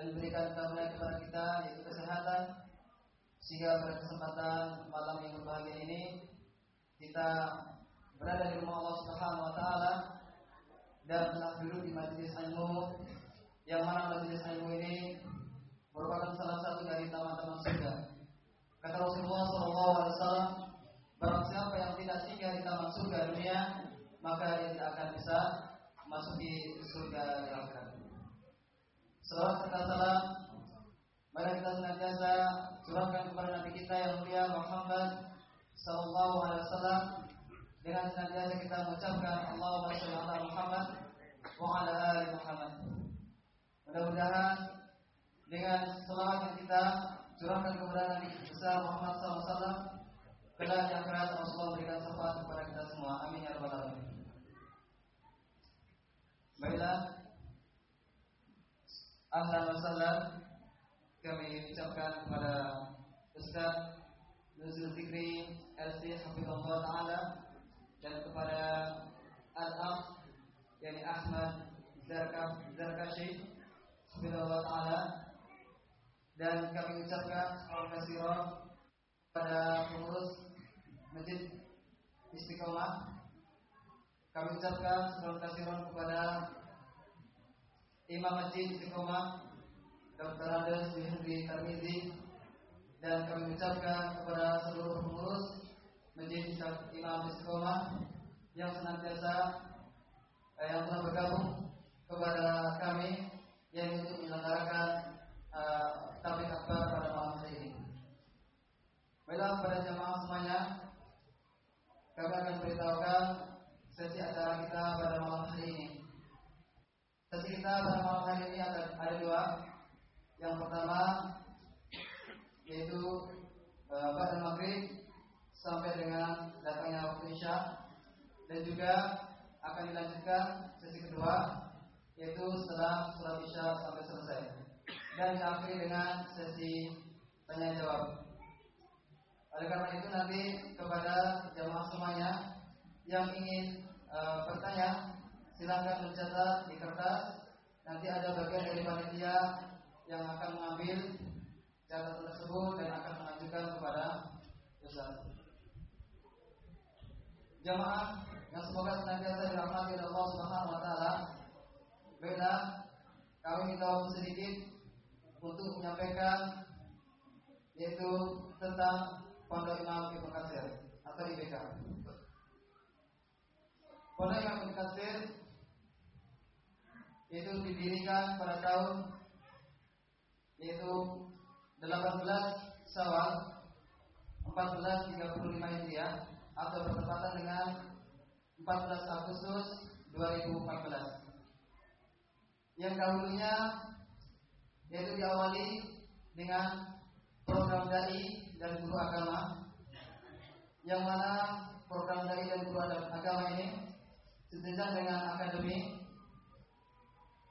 dan memberikan karunia kepada kita yaitu kesehatan sehingga pada kesempatan malam yang berbahagia ini kita berada di rumah Allah Subhanahu wa taala dan telah duduk di majelis ilmu yang mana majelis ilmu ini merupakan salah satu dari taman-taman surga. Kata Rasulullah SAW, barang siapa yang tidak singgah di taman surga dunia, maka dia tidak akan bisa masuk di surga di Selawat serta salam, mari kita senantiasa curahkan kepada Nabi kita yang mulia Muhammad Sallallahu Alaihi Wasallam dengan senantiasa kita mengucapkan Allahumma sholli ala Muhammad wa ala ali Muhammad. Mudah-mudahan dengan selawat yang kita curahkan kepada Nabi besar Muhammad SAW kelak yang keras Allah berikan syafaat kepada kita semua. Amin ya rabbal alamin. Baiklah, ahlan wa kami ucapkan kepada Ustaz Nuzul Fikri LC Hafizullah Ta'ala dan kepada Al-Akh yakni Ahmad Zarkashi Hafizullah Ta'ala dan kami ucapkan salam kasih pada pengurus Masjid Istiqomah. Kami ucapkan salam kasih kepada Imam Masjid Istiqomah Dr. Andes Bihri Tarmizi dan kami ucapkan kepada seluruh pengurus Masjid Imam Istiqomah yang senantiasa eh, yang telah bergabung kepada kami yang untuk menyelenggarakan uh, tablik akbar pada malam hari ini. Baiklah pada jemaah semuanya, kami akan beritahukan sesi acara kita pada malam hari ini. Sesi kita pada malam hari ini ada, ada dua. Yang pertama yaitu uh, pada maghrib sampai dengan datangnya waktu isya dan juga akan dilanjutkan sesi kedua yaitu setelah surat isya sampai selesai dan diakhiri dengan sesi tanya jawab. Oleh karena itu nanti kepada jamaah semuanya yang ingin uh, bertanya silakan mencatat di kertas. Nanti ada bagian dari panitia yang akan mengambil catatan tersebut dan akan mengajukan kepada Ustaz. Jamaah yang semoga senantiasa dirahmati oleh Allah Subhanahu wa taala. Baiklah, kami minta waktu sedikit untuk menyampaikan yaitu tentang Pondok Imam Ibnu Katsir atau IBK. Pondok Imam Ibnu Katsir itu didirikan pada tahun yaitu 18 Syawal 1435 Hijriah atau bertepatan dengan 14 Agustus 2014. Yang dahulunya yaitu diawali dengan program dai dan guru agama yang mana program dai dan guru agama ini sejajar dengan akademi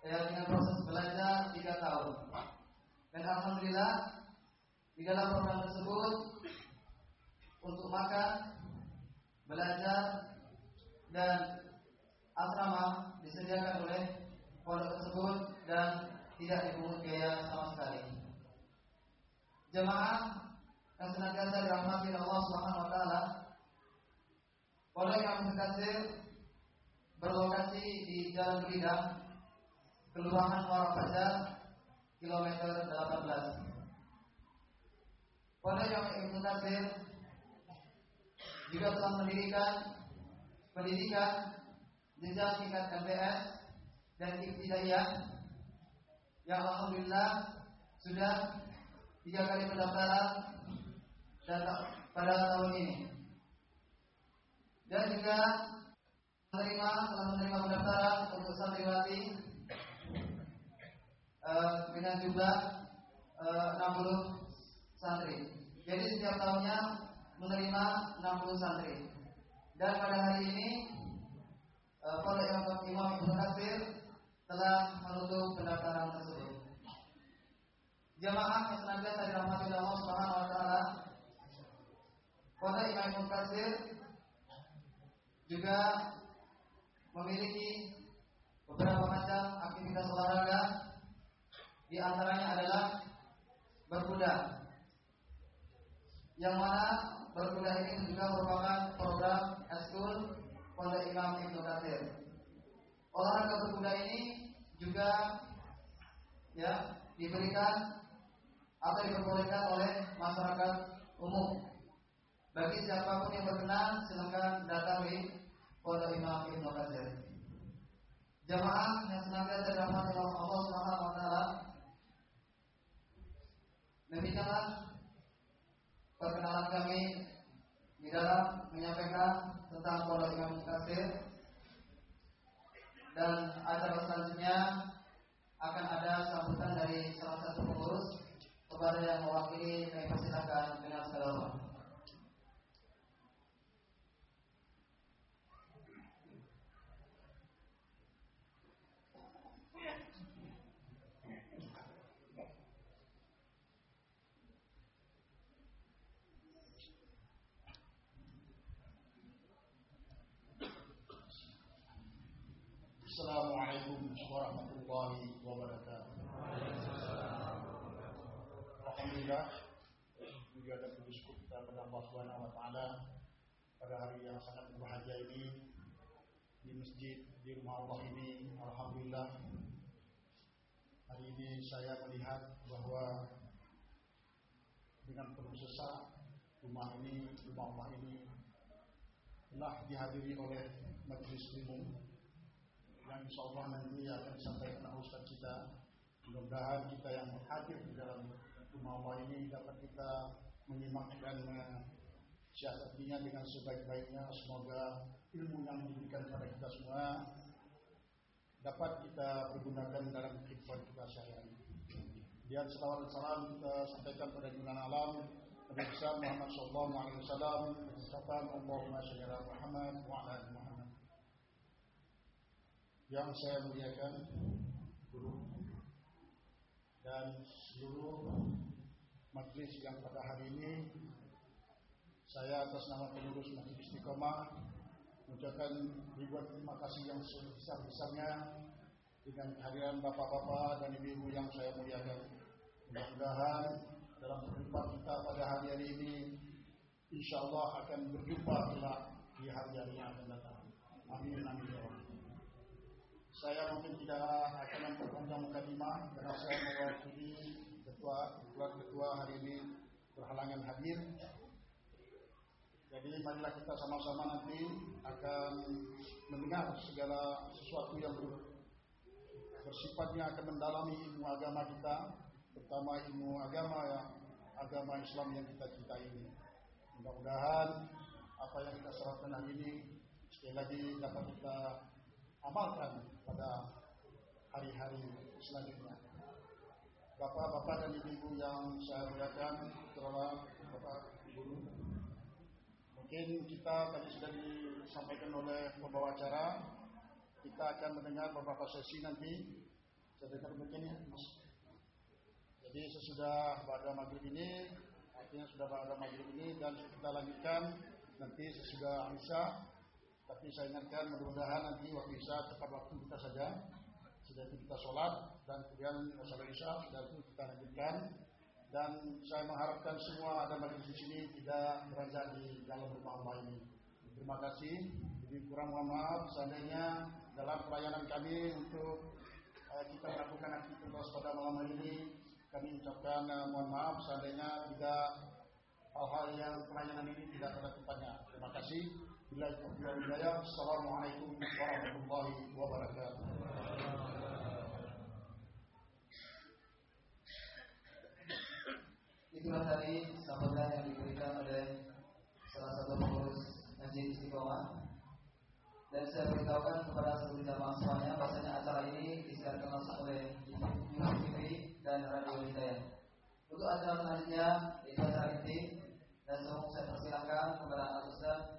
ya, dengan proses belajar tiga tahun dan alhamdulillah di dalam program tersebut untuk makan belajar dan asrama disediakan oleh pondok tersebut dan tidak dipungut biaya sama sekali. Jemaah yang senantiasa dirahmati Allah Subhanahu wa taala, Pondok Kasir berlokasi di Jalan Belidang, Kelurahan Muara Bajar, kilometer 18. Pondok Imam Kasir juga telah mendirikan pendidikan jenjang tingkat MTS dan ibtidaiyah yang alhamdulillah sudah tiga kali pendaftaran pada tahun ini dan juga menerima telah menerima pendaftaran untuk santriwati uh, dengan jumlah uh, 60 santri. Jadi setiap tahunnya menerima 60 santri. Dan pada hari ini uh, Pondok Imam Imam Ibnu Katsir telah menutup pendaftaran tersebut. jamaah yang senantiasa dirahmati Allah Subhanahu wa taala. Pada Imam Mukatsir juga memiliki beberapa macam aktivitas olahraga di antaranya adalah berkuda. Yang mana berkuda ini juga merupakan program eskul pada Imam Ibnu Katsir. Olahraga berkuda ini juga ya diberikan atau diperbolehkan oleh masyarakat umum. Bagi siapa pun yang berkenan silakan datang di Pondok Imam Ibnu Katsir. Jamaah yang senantiasa oleh Allah Subhanahu wa taala. Demikianlah perkenalan kami di dalam menyampaikan tentang Pondok Imam Katsir dan acara selanjutnya akan ada sambutan dari salah satu pengurus kepada yang mewakili kami persilakan dengan segala hormat. Assalamualaikum warahmatullahi wabarakatuh. Alhamdulillah juga ada bersyukur kita kepada Allah Subhanahu wa taala pada hari yang sangat berbahagia ini di masjid di rumah Allah ini alhamdulillah hari ini saya melihat bahwa dengan penuh sesak rumah ini rumah Allah ini telah dihadiri oleh majelis umum yang insya Allah nanti akan disampaikan oleh Ustaz kita. Mudah-mudahan kita yang hadir di dalam rumah ini dapat kita menyimak dan mensiasatinya dengan sebaik-baiknya. Semoga ilmu yang diberikan kepada kita semua dapat kita pergunakan dalam kehidupan kita sehari-hari. Dan selawat dan salam kita sampaikan pada junjungan alam Nabi Muhammad Sallallahu Alaihi Wasallam ucapan Allahumma sholli ala Muhammad wa ala Muhammad yang saya muliakan guru dan seluruh majlis yang pada hari ini saya atas nama pengurus Masjid Istiqomah mengucapkan ribuan terima kasih yang sebesar-besarnya dengan kehadiran bapak-bapak dan ibu-ibu yang saya muliakan. Mudah-mudahan dalam perjumpaan kita pada hari-hari ini insya Allah akan berjumpa kelak di hari-hari yang akan datang. Amin amin ya. Saya mungkin tidak akan memperpanjang mukadimah karena saya mewakili ketua ketua-ketua hari ini berhalangan hadir. Jadi marilah kita sama-sama nanti akan mendengar segala sesuatu yang ber, bersifatnya akan mendalami ilmu agama kita, terutama ilmu agama yang agama Islam yang kita cintai ini. Mudah-mudahan apa yang kita serahkan hari ini sekali lagi dapat kita amalkan pada hari-hari selanjutnya. Bapak-bapak dan ibu-ibu yang saya muliakan, terutama Bapak Guru, mungkin kita tadi sudah disampaikan oleh pembawa acara, kita akan mendengar beberapa sesi nanti. Saya mungkin ya. Jadi sesudah pada maghrib ini, artinya sudah pada maghrib ini dan kita lanjutkan nanti sesudah Isya tapi saya ingatkan mudah-mudahan nanti waktu Isya tepat waktu kita saja. Sudah kita sholat dan kemudian sholat Isya sudah itu kita lanjutkan. Dan saya mengharapkan semua ada majlis di sini tidak beranjak di dalam rumah Allah ini. Terima kasih. Jadi kurang mohon maaf seandainya dalam pelayanan kami untuk uh, kita melakukan aktivitas pada malam hari ini kami ucapkan uh, mohon maaf seandainya tidak hal-hal yang pelayanan ini tidak pada tempatnya. Terima kasih. Hidayah. Assalamualaikum warahmatullahi wabarakatuh. Itulah tadi sambutan yang diberikan oleh salah satu pengurus Masjid Istiqomah dan saya beritahukan kepada seluruh jamaah semuanya bahasanya acara ini disiarkan langsung oleh YouTube TV dan Radio Hidayah. Untuk acara selanjutnya itu acara inti dan semua saya persilahkan kepada Ustaz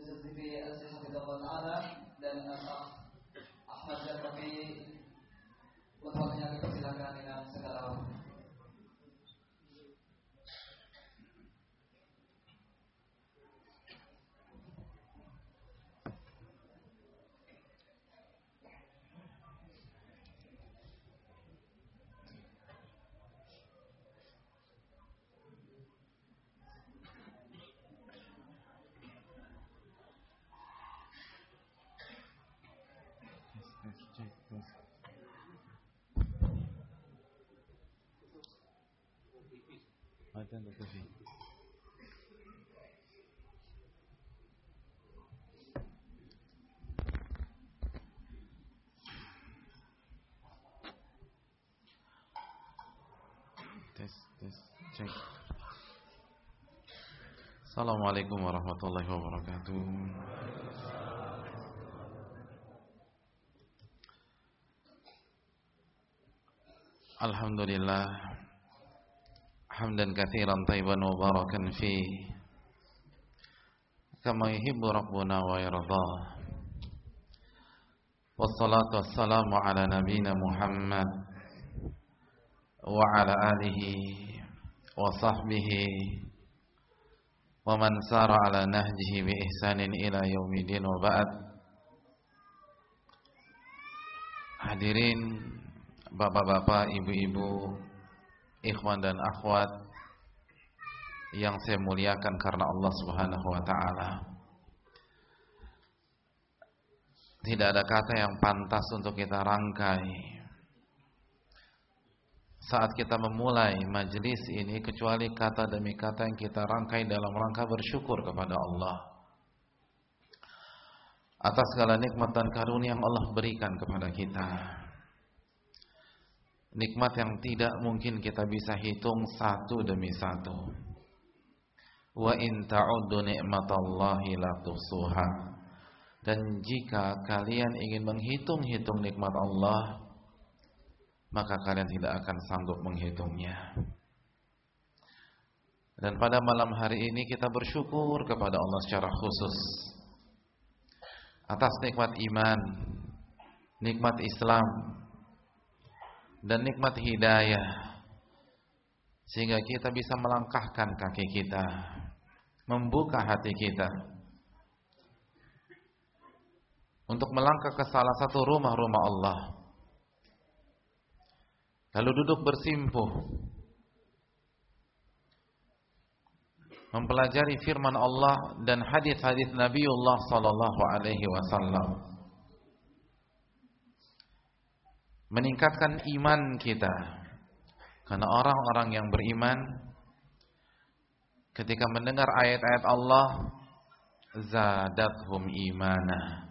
Yusuf TV Aziz Hafizullah Ta'ala dan Ahmad Zarkafi untuk dipersilakan dengan segala hormat. Assalamualaikum warahmatullahi wabarakatuh. Alhamdulillah hamdan katsiran tayyiban mubarakan fi kama yuhibbu rabbuna wa yarda. Wassalatu wassalamu ala nabiyyina Muhammad wa ala alihi wa sahbihi ومن سار على نهجه بإحسان إلى يوم الدين وبعد Hadirin Bapak-bapak, ibu-ibu Ikhwan dan akhwat Yang saya muliakan karena Allah subhanahu wa ta'ala Tidak ada kata yang pantas untuk kita rangkai saat kita memulai majlis ini kecuali kata demi kata yang kita rangkai dalam rangka bersyukur kepada Allah atas segala nikmat dan karunia yang Allah berikan kepada kita. Nikmat yang tidak mungkin kita bisa hitung satu demi satu. Wa in ta'uddu ni'matallahi la. Dan jika kalian ingin menghitung-hitung nikmat Allah, maka kalian tidak akan sanggup menghitungnya. Dan pada malam hari ini kita bersyukur kepada Allah secara khusus atas nikmat iman, nikmat Islam, dan nikmat hidayah sehingga kita bisa melangkahkan kaki kita, membuka hati kita untuk melangkah ke salah satu rumah-rumah Allah Lalu duduk bersimpuh mempelajari firman Allah dan hadis-hadis Nabiullah sallallahu alaihi wasallam. Meningkatkan iman kita. Karena orang-orang yang beriman ketika mendengar ayat-ayat Allah zadathum imana.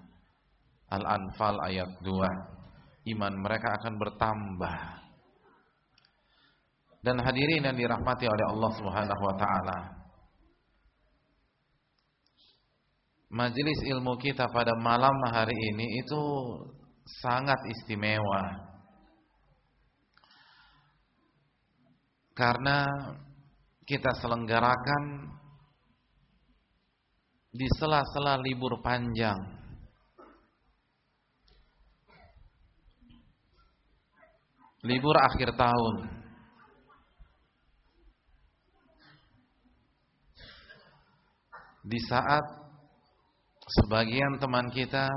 Al-Anfal ayat 2. Iman mereka akan bertambah dan hadirin yang dirahmati oleh Allah Subhanahu wa taala. Majelis ilmu kita pada malam hari ini itu sangat istimewa. Karena kita selenggarakan di sela-sela libur panjang. Libur akhir tahun. Di saat sebagian teman kita,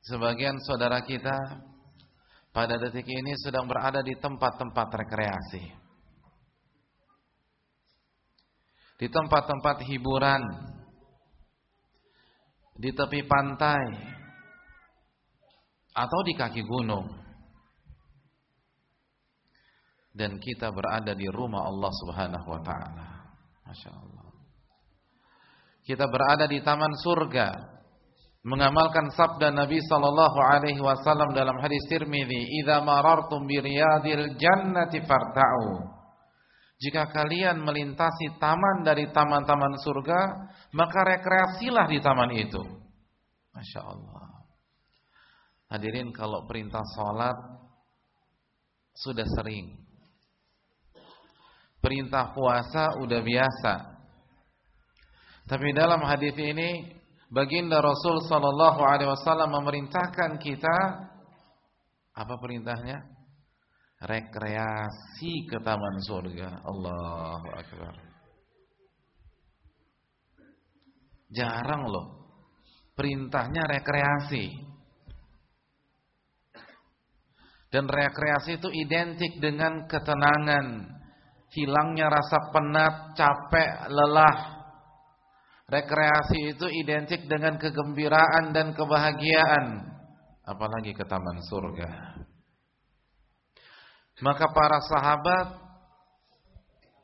sebagian saudara kita pada detik ini sedang berada di tempat-tempat rekreasi. Di tempat-tempat hiburan, di tepi pantai, atau di kaki gunung. Dan kita berada di rumah Allah Subhanahu wa taala. Masya Allah. Kita berada di taman surga mengamalkan sabda Nabi sallallahu alaihi wasallam dalam hadis Tirmizi, "Idza marartum bi riyadil jannati farta'u." Jika kalian melintasi taman dari taman-taman surga, maka rekreasilah di taman itu. Masya Allah. Hadirin kalau perintah sholat sudah sering. Perintah puasa udah biasa. Tapi dalam hadis ini baginda Rasul sallallahu alaihi wasallam memerintahkan kita apa perintahnya? Rekreasi ke taman surga. Allahu akbar. Jarang loh. Perintahnya rekreasi. Dan rekreasi itu identik dengan ketenangan, hilangnya rasa penat, capek, lelah Rekreasi itu identik dengan kegembiraan dan kebahagiaan, apalagi ke taman surga. Maka para sahabat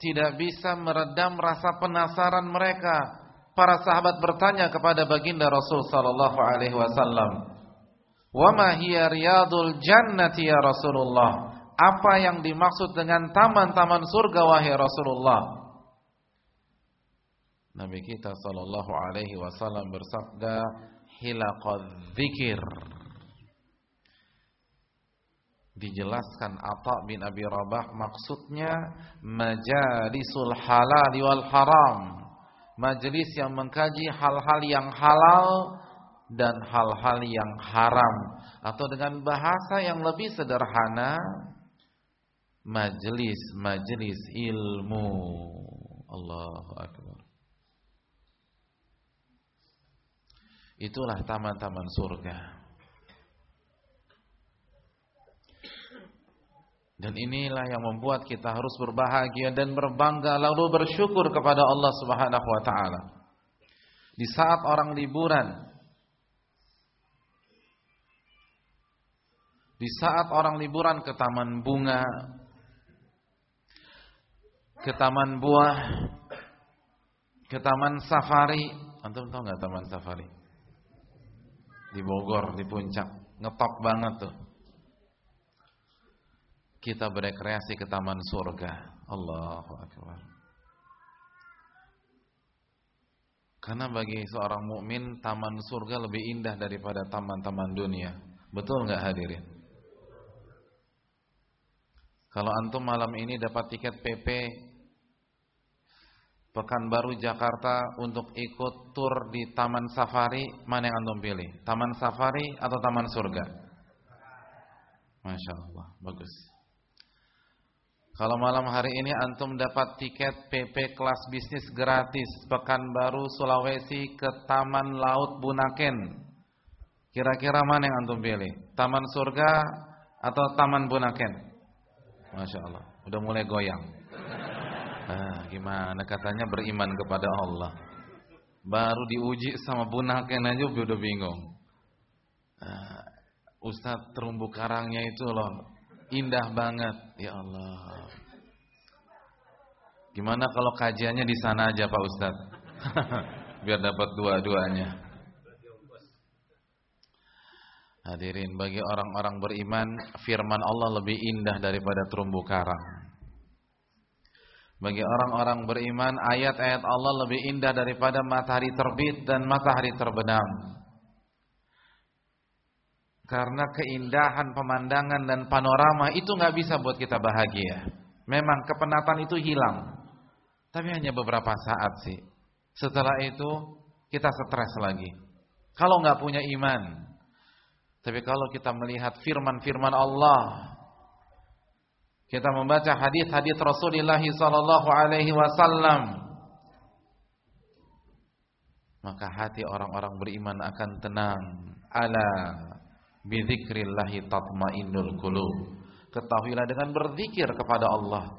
tidak bisa meredam rasa penasaran mereka. Para sahabat bertanya kepada baginda Rasul sallallahu alaihi wasallam, "Wa ma hiya riyadul jannati ya Rasulullah?" Apa yang dimaksud dengan taman-taman surga wahai Rasulullah? Nabi kita sallallahu alaihi wasallam bersabda, "Hilaqadz dzikir." dijelaskan Atha bin Abi Rabah maksudnya majalisul halal wal haram. Majelis yang mengkaji hal-hal yang halal dan hal-hal yang haram. Atau dengan bahasa yang lebih sederhana majelis-majelis ilmu. Allahu akbar itulah taman-taman surga Dan inilah yang membuat kita harus berbahagia dan berbangga lalu bersyukur kepada Allah Subhanahu wa taala. Di saat orang liburan Di saat orang liburan ke taman bunga, ke taman buah, ke taman safari, antum tahu nggak taman safari? Di Bogor, di puncak, ngetop banget tuh kita berekreasi ke taman surga. Allahu akbar. Karena bagi seorang mukmin taman surga lebih indah daripada taman-taman dunia. Betul nggak hadirin? Kalau antum malam ini dapat tiket PP Pekanbaru Jakarta untuk ikut tur di Taman Safari, mana yang antum pilih? Taman Safari atau Taman Surga? Masya Allah, bagus. Kalau malam hari ini antum dapat tiket PP kelas bisnis gratis Pekanbaru Sulawesi ke Taman Laut Bunaken. Kira-kira mana yang antum pilih? Taman Surga atau Taman Bunaken? Masya Allah, udah mulai goyang. Ah, gimana katanya beriman kepada Allah. Baru diuji sama Bunaken aja udah bingung. Ah, Ustadz terumbu karangnya itu loh Indah banget, ya Allah. Gimana kalau kajiannya di sana aja Pak Ustadz? Biar dapat dua-duanya. Hadirin, bagi orang-orang beriman, firman Allah lebih indah daripada terumbu karang. Bagi orang-orang beriman, ayat-ayat Allah lebih indah daripada matahari terbit dan matahari terbenam. Karena keindahan pemandangan dan panorama itu nggak bisa buat kita bahagia. Memang kepenatan itu hilang. Tapi hanya beberapa saat sih. Setelah itu kita stres lagi. Kalau nggak punya iman. Tapi kalau kita melihat firman-firman Allah, kita membaca hadis-hadis Rasulullah sallallahu alaihi wasallam, maka hati orang-orang beriman akan tenang. Ala Bidzikrillahi tatmainnul qulub. Ketahuilah dengan berzikir kepada Allah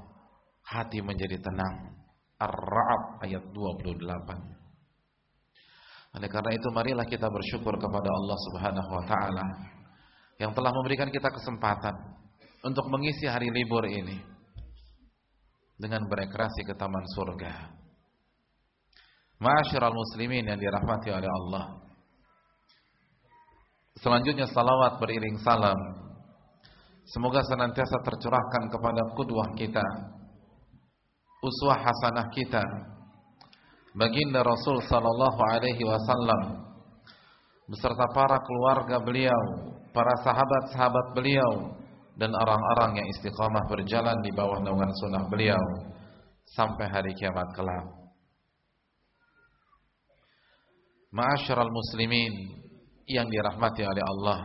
hati menjadi tenang. Ar-Ra'd ayat 28. Oleh karena itu marilah kita bersyukur kepada Allah Subhanahu wa taala yang telah memberikan kita kesempatan untuk mengisi hari libur ini dengan berekreasi ke taman surga. Ma'asyiral muslimin yang dirahmati oleh Allah. Selanjutnya salawat beriring salam. Semoga senantiasa tercurahkan kepada kudwah kita, uswah hasanah kita, baginda Rasul sallallahu alaihi wasallam beserta para keluarga beliau, para sahabat-sahabat beliau dan orang-orang yang istiqamah berjalan di bawah naungan sunnah beliau sampai hari kiamat kelak. Ma'asyiral muslimin yang dirahmati oleh Allah.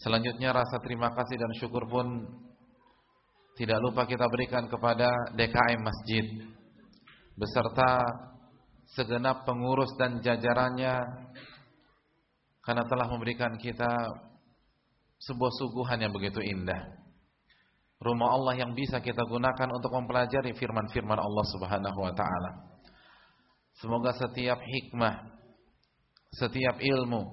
Selanjutnya rasa terima kasih dan syukur pun tidak lupa kita berikan kepada DKM Masjid beserta segenap pengurus dan jajarannya karena telah memberikan kita sebuah suguhan yang begitu indah. Rumah Allah yang bisa kita gunakan untuk mempelajari firman-firman Allah Subhanahu wa taala. Semoga setiap hikmah setiap ilmu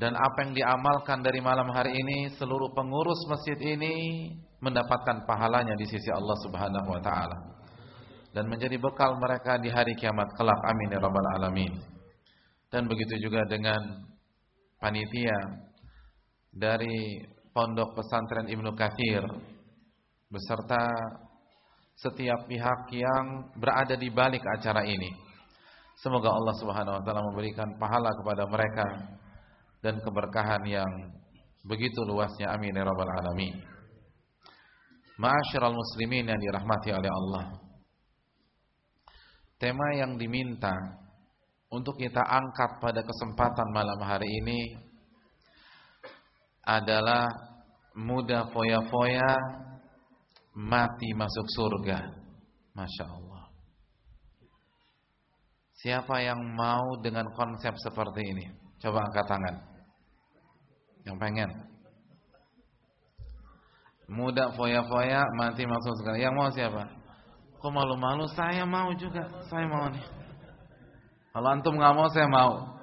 dan apa yang diamalkan dari malam hari ini seluruh pengurus masjid ini mendapatkan pahalanya di sisi Allah Subhanahu wa taala dan menjadi bekal mereka di hari kiamat kelak amin ya rabbal alamin dan begitu juga dengan panitia dari Pondok Pesantren Ibnu Katsir beserta setiap pihak yang berada di balik acara ini. Semoga Allah Subhanahu wa taala memberikan pahala kepada mereka dan keberkahan yang begitu luasnya amin ya rabbal alamin. Ma'asyiral muslimin yang dirahmati oleh Allah. Tema yang diminta untuk kita angkat pada kesempatan malam hari ini adalah muda foya-foya mati masuk surga. Masya Allah. Siapa yang mau dengan konsep seperti ini? Coba angkat tangan. Yang pengen. Muda foya-foya mati masuk surga. Yang mau siapa? Kok malu-malu? Saya mau juga. Saya mau nih. Kalau antum nggak mau, saya mau.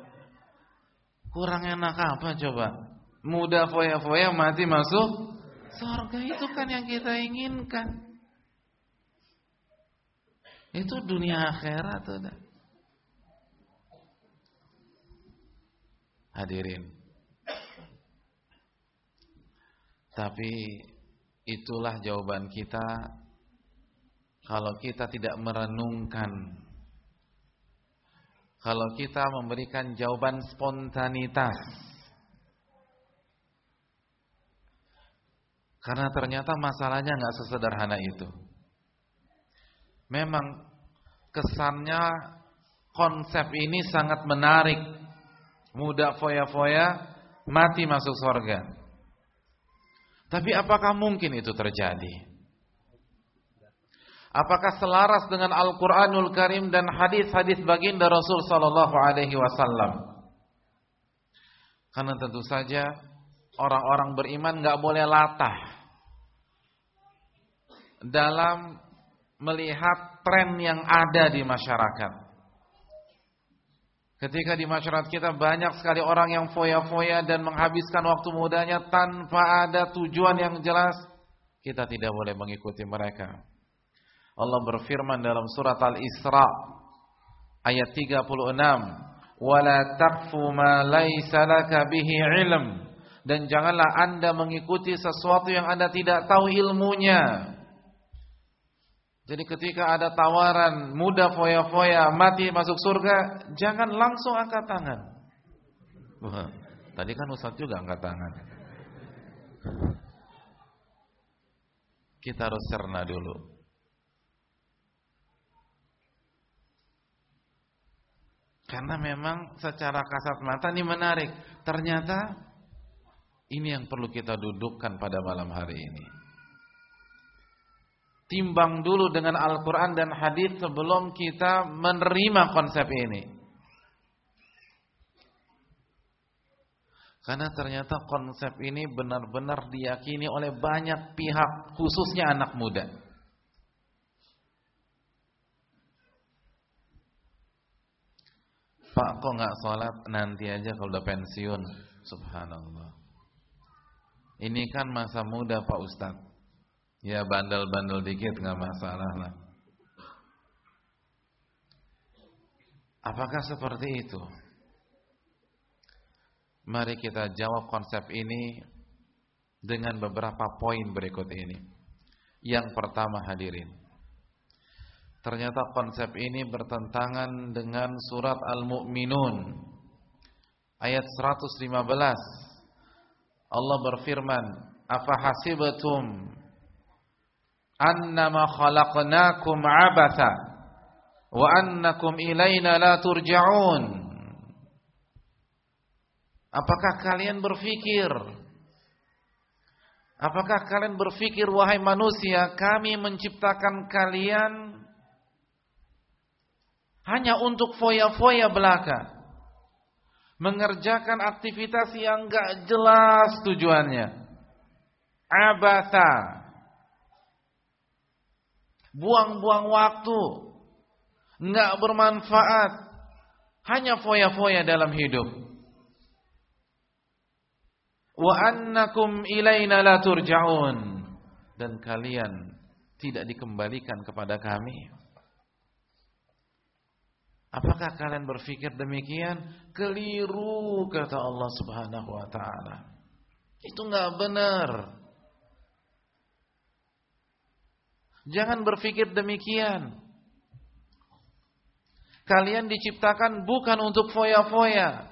Kurang enak apa coba? Muda foya-foya mati masuk Surga itu kan yang kita inginkan. Itu dunia akhirat udah. Hadirin. Tapi itulah jawaban kita kalau kita tidak merenungkan kalau kita memberikan jawaban spontanitas Karena ternyata masalahnya nggak sesederhana itu. Memang kesannya konsep ini sangat menarik. Muda foya-foya, mati masuk surga. Tapi apakah mungkin itu terjadi? Apakah selaras dengan Al-Quranul Karim dan hadis-hadis baginda Rasul Sallallahu Alaihi Wasallam? Karena tentu saja orang-orang beriman nggak boleh latah dalam melihat tren yang ada di masyarakat. Ketika di masyarakat kita banyak sekali orang yang foya-foya dan menghabiskan waktu mudanya tanpa ada tujuan yang jelas, kita tidak boleh mengikuti mereka. Allah berfirman dalam surat Al-Isra ayat 36, "Wala taqfu ma laisa laka bihi ilm." Dan janganlah Anda mengikuti sesuatu yang Anda tidak tahu ilmunya. Jadi ketika ada tawaran muda foya-foya mati masuk surga, jangan langsung angkat tangan. Wah, tadi kan Ustaz juga angkat tangan. Kita harus cerna dulu. Karena memang secara kasat mata ini menarik. Ternyata ini yang perlu kita dudukkan pada malam hari ini timbang dulu dengan Al-Quran dan hadis sebelum kita menerima konsep ini. Karena ternyata konsep ini benar-benar diyakini oleh banyak pihak, khususnya anak muda. Pak kok nggak sholat nanti aja kalau udah pensiun, subhanallah. Ini kan masa muda Pak Ustadz. Ya bandel-bandel dikit nggak masalah lah. Apakah seperti itu? Mari kita jawab konsep ini dengan beberapa poin berikut ini. Yang pertama hadirin. Ternyata konsep ini bertentangan dengan surat Al-Mu'minun ayat 115. Allah berfirman, "Afa hasibatum annama khalaqnakum abatha wa annakum ilaina la turja'un. Apakah kalian berpikir Apakah kalian berpikir wahai manusia kami menciptakan kalian hanya untuk foya-foya belaka mengerjakan aktivitas yang enggak jelas tujuannya abata buang-buang waktu, nggak bermanfaat, hanya foya-foya dalam hidup. Wa annakum ilaina la turja'un. dan kalian tidak dikembalikan kepada kami? Apakah kalian berpikir demikian? Keliru kata Allah Subhanahu wa taala. Itu enggak benar. Jangan berpikir demikian. Kalian diciptakan bukan untuk foya-foya.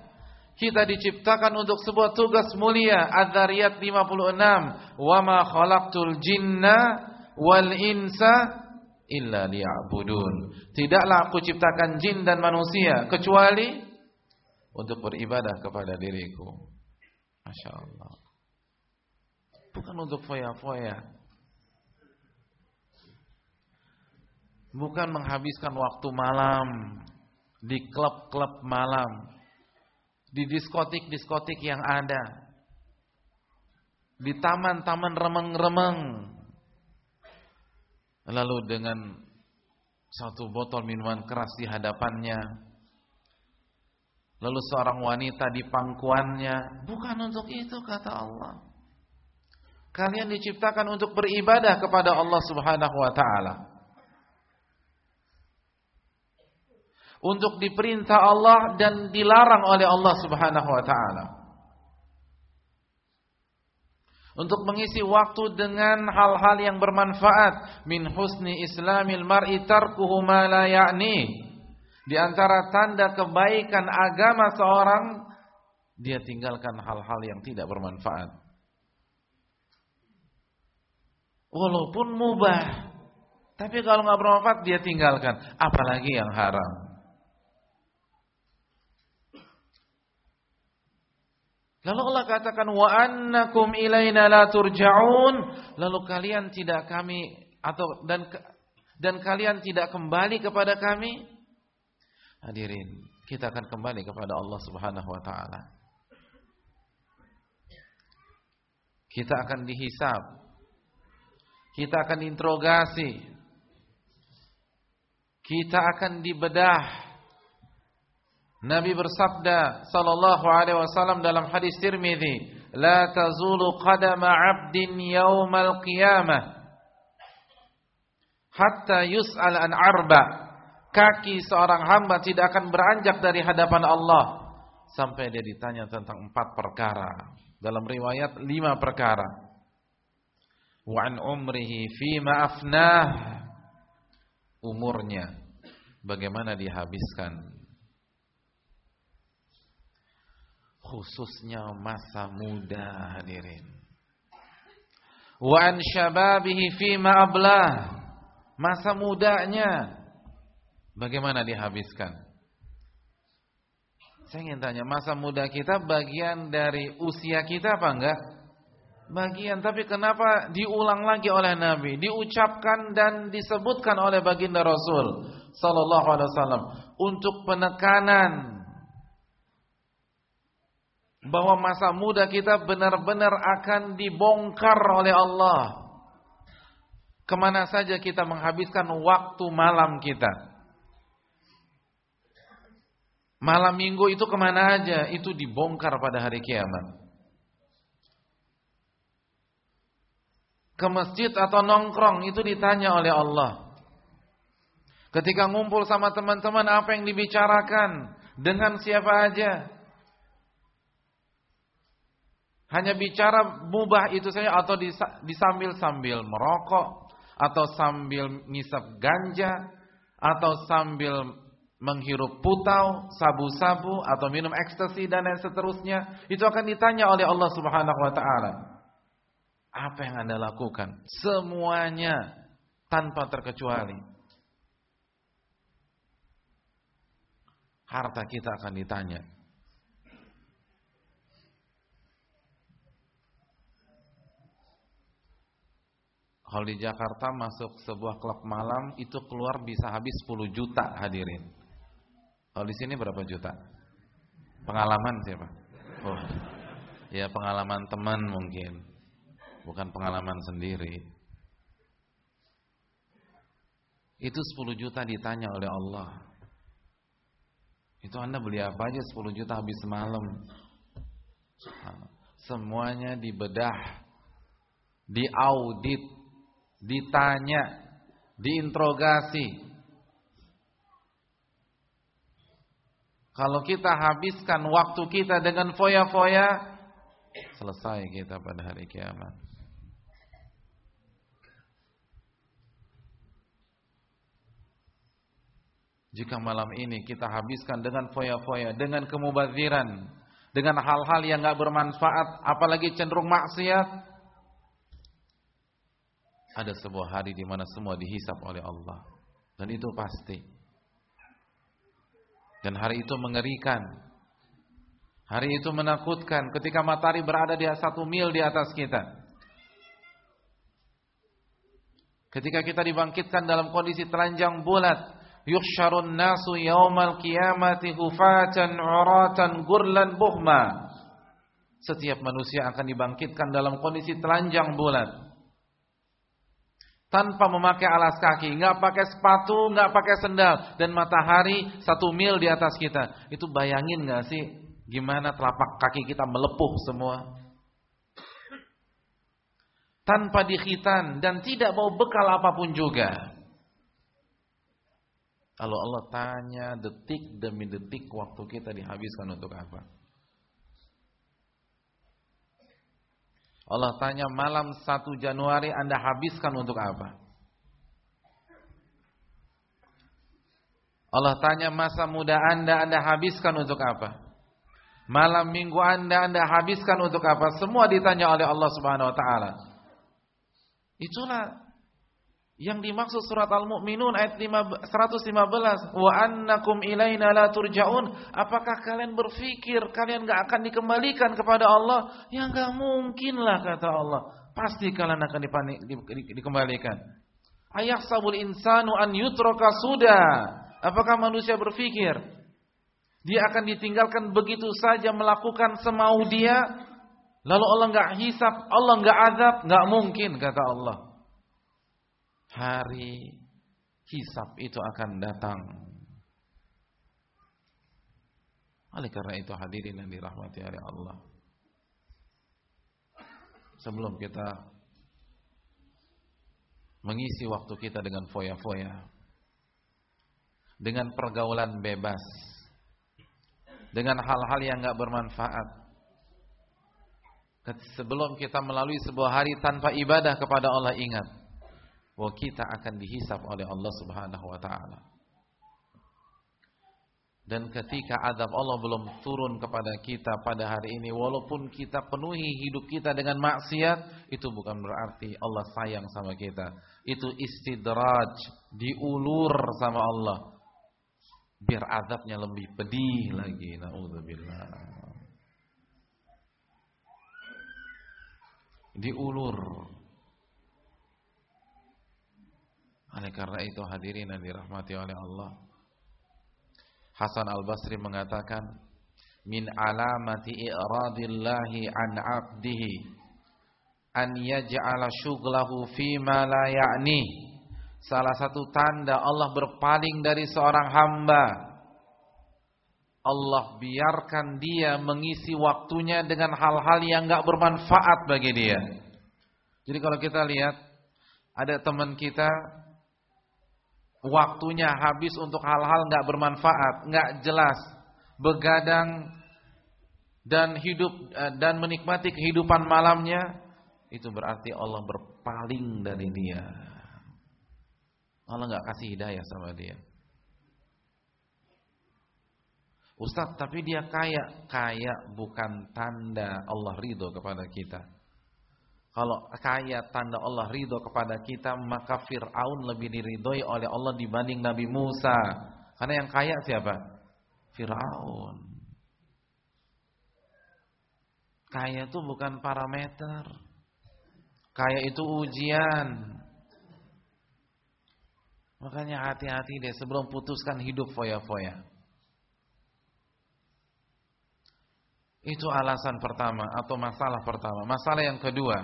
Kita diciptakan untuk sebuah tugas mulia. Ad-Dariyat 56. Wa ma khalaqtul jinna wal insa illa liya'budun. Tidaklah aku ciptakan jin dan manusia kecuali untuk beribadah kepada diriku. Masya Allah. Bukan untuk foya-foya. Bukan menghabiskan waktu malam di klub-klub malam, di diskotik-diskotik yang ada, di taman-taman remeng-remeng, lalu dengan satu botol minuman keras di hadapannya, lalu seorang wanita di pangkuannya, bukan untuk itu kata Allah. Kalian diciptakan untuk beribadah kepada Allah Subhanahu wa taala. Untuk diperintah Allah dan dilarang oleh Allah Subhanahu wa taala untuk mengisi waktu dengan hal-hal yang bermanfaat. Min husni islamil mar'i tarkuhu ma la ya'ni. Di antara tanda kebaikan agama seorang dia tinggalkan hal-hal yang tidak bermanfaat. Walaupun mubah tapi kalau nggak bermanfaat dia tinggalkan. Apalagi yang haram Lalu Allah katakan wa annakum ilaina la turja'un, lalu kalian tidak kami atau dan dan kalian tidak kembali kepada kami? Hadirin, kita akan kembali kepada Allah Subhanahu wa taala. Kita akan dihisab. Kita akan interogasi. Kita akan dibedah Nabi bersabda sallallahu alaihi wasallam dalam hadis Tirmizi, "La tazulu qadama 'abdin yaumal qiyamah hatta yus'al an arba." Kaki seorang hamba tidak akan beranjak dari hadapan Allah sampai dia ditanya tentang empat perkara. Dalam riwayat lima perkara. Wa an umrihi fima afnah. Umurnya bagaimana dihabiskan khususnya masa muda hadirin. Wa an syababihi ablah. Masa mudanya bagaimana dihabiskan? Saya ingin tanya, masa muda kita bagian dari usia kita apa enggak? Bagian, tapi kenapa diulang lagi oleh Nabi, diucapkan dan disebutkan oleh baginda Rasul sallallahu alaihi wasallam untuk penekanan bahwa masa muda kita benar-benar akan dibongkar oleh Allah. Ke mana saja kita menghabiskan waktu malam kita. Malam minggu itu ke mana aja, itu dibongkar pada hari kiamat. Ke masjid atau nongkrong itu ditanya oleh Allah. Ketika ngumpul sama teman-teman apa yang dibicarakan, dengan siapa aja. Hanya bicara mubah itu saja atau disambil-sambil merokok atau sambil ngisap ganja atau sambil menghirup putau, sabu-sabu atau minum ekstasi dan lain seterusnya, itu akan ditanya oleh Allah Subhanahu wa taala. Apa yang Anda lakukan? Semuanya tanpa terkecuali. Harta kita akan ditanya. Kalau di Jakarta masuk sebuah klub malam itu keluar bisa habis 10 juta hadirin. Kalau di sini berapa juta? Pengalaman siapa? Oh. Ya pengalaman teman mungkin. Bukan pengalaman sendiri. Itu 10 juta ditanya oleh Allah. Itu Anda beli apa aja 10 juta habis semalam. Semuanya dibedah, diaudit ditanya, diinterogasi. Kalau kita habiskan waktu kita dengan foya-foya, selesai kita pada hari kiamat. Jika malam ini kita habiskan dengan foya-foya, dengan kemubaziran, dengan hal-hal yang nggak bermanfaat, apalagi cenderung maksiat, ada sebuah hari di mana semua dihisap oleh Allah, dan itu pasti. Dan hari itu mengerikan. Hari itu menakutkan ketika matahari berada di satu mil di atas kita. Ketika kita dibangkitkan dalam kondisi telanjang bulat, yuhsyarun nasu yaumal qiyamati hufatan uratan gurlan buhma setiap manusia akan dibangkitkan dalam kondisi telanjang bulat tanpa memakai alas kaki, nggak pakai sepatu, nggak pakai sendal, dan matahari satu mil di atas kita. Itu bayangin nggak sih, gimana telapak kaki kita melepuh semua? Tanpa dikhitan dan tidak mau bekal apa pun juga. Kalau Allah tanya detik demi detik waktu kita dihabiskan untuk apa? Allah tanya malam 1 Januari Anda habiskan untuk apa? Allah tanya masa muda Anda Anda habiskan untuk apa? Malam minggu Anda Anda habiskan untuk apa? Semua ditanya oleh Allah Subhanahu wa taala. Itulah yang dimaksud surat Al-Mu'minun ayat 115, "Wa annakum ilaina la turja'un." Apakah kalian berpikir kalian enggak akan dikembalikan kepada Allah? Ya enggak mungkin lah kata Allah. Pasti kalian akan dipanik, di, di, dikembalikan. Ayahsabul insanu an yutraka sudah. Apakah manusia berpikir dia akan ditinggalkan begitu saja melakukan semau dia? Lalu Allah enggak hisap, Allah enggak azab? Enggak mungkin kata Allah hari hisab itu akan datang. Oleh karena itu hadirin yang dirahmati oleh Allah. Sebelum kita mengisi waktu kita dengan foya-foya, dengan pergaulan bebas, dengan hal-hal yang nggak bermanfaat. Sebelum kita melalui sebuah hari tanpa ibadah kepada Allah ingat bahwa kita akan dihisap oleh Allah Subhanahu wa taala. Dan ketika azab Allah belum turun kepada kita pada hari ini walaupun kita penuhi hidup kita dengan maksiat itu bukan berarti Allah sayang sama kita. Itu istidraj, diulur sama Allah. Biar azabnya lebih pedih lagi. Nauzubillah. Diulur Oleh karena itu hadirin yang dirahmati oleh Allah. Hasan Al-Basri mengatakan, "Min alamati i'radillahi an 'abdihi an yaj'ala syughlahu fi ma la ya'ni." Salah satu tanda Allah berpaling dari seorang hamba. Allah biarkan dia mengisi waktunya dengan hal-hal yang enggak bermanfaat bagi dia. Jadi kalau kita lihat ada teman kita waktunya habis untuk hal-hal nggak bermanfaat, nggak jelas, begadang dan hidup eh, dan menikmati kehidupan malamnya, itu berarti Allah berpaling dari dia. Allah nggak kasih hidayah sama dia. Ustaz, tapi dia kaya, kaya bukan tanda Allah ridho kepada kita. Kalau kaya tanda Allah ridho kepada kita, maka Fir'aun lebih diridhoi oleh Allah dibanding Nabi Musa. Karena yang kaya siapa? Fir'aun. Kaya itu bukan parameter. Kaya itu ujian. Makanya hati-hati deh sebelum putuskan hidup foya-foya. Itu alasan pertama atau masalah pertama. Masalah yang kedua,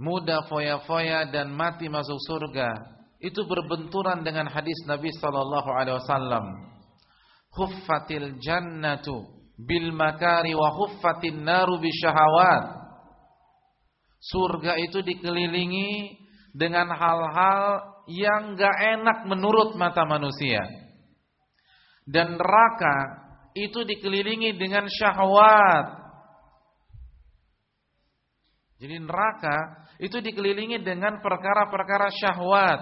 muda foya-foya dan mati masuk surga itu berbenturan dengan hadis Nabi sallallahu alaihi wasallam. Huffatil jannatu bil makari wa naru bisyahawat. Surga itu dikelilingi dengan hal-hal yang gak enak menurut mata manusia. Dan neraka itu dikelilingi dengan syahwat. Jadi neraka itu dikelilingi dengan perkara-perkara syahwat.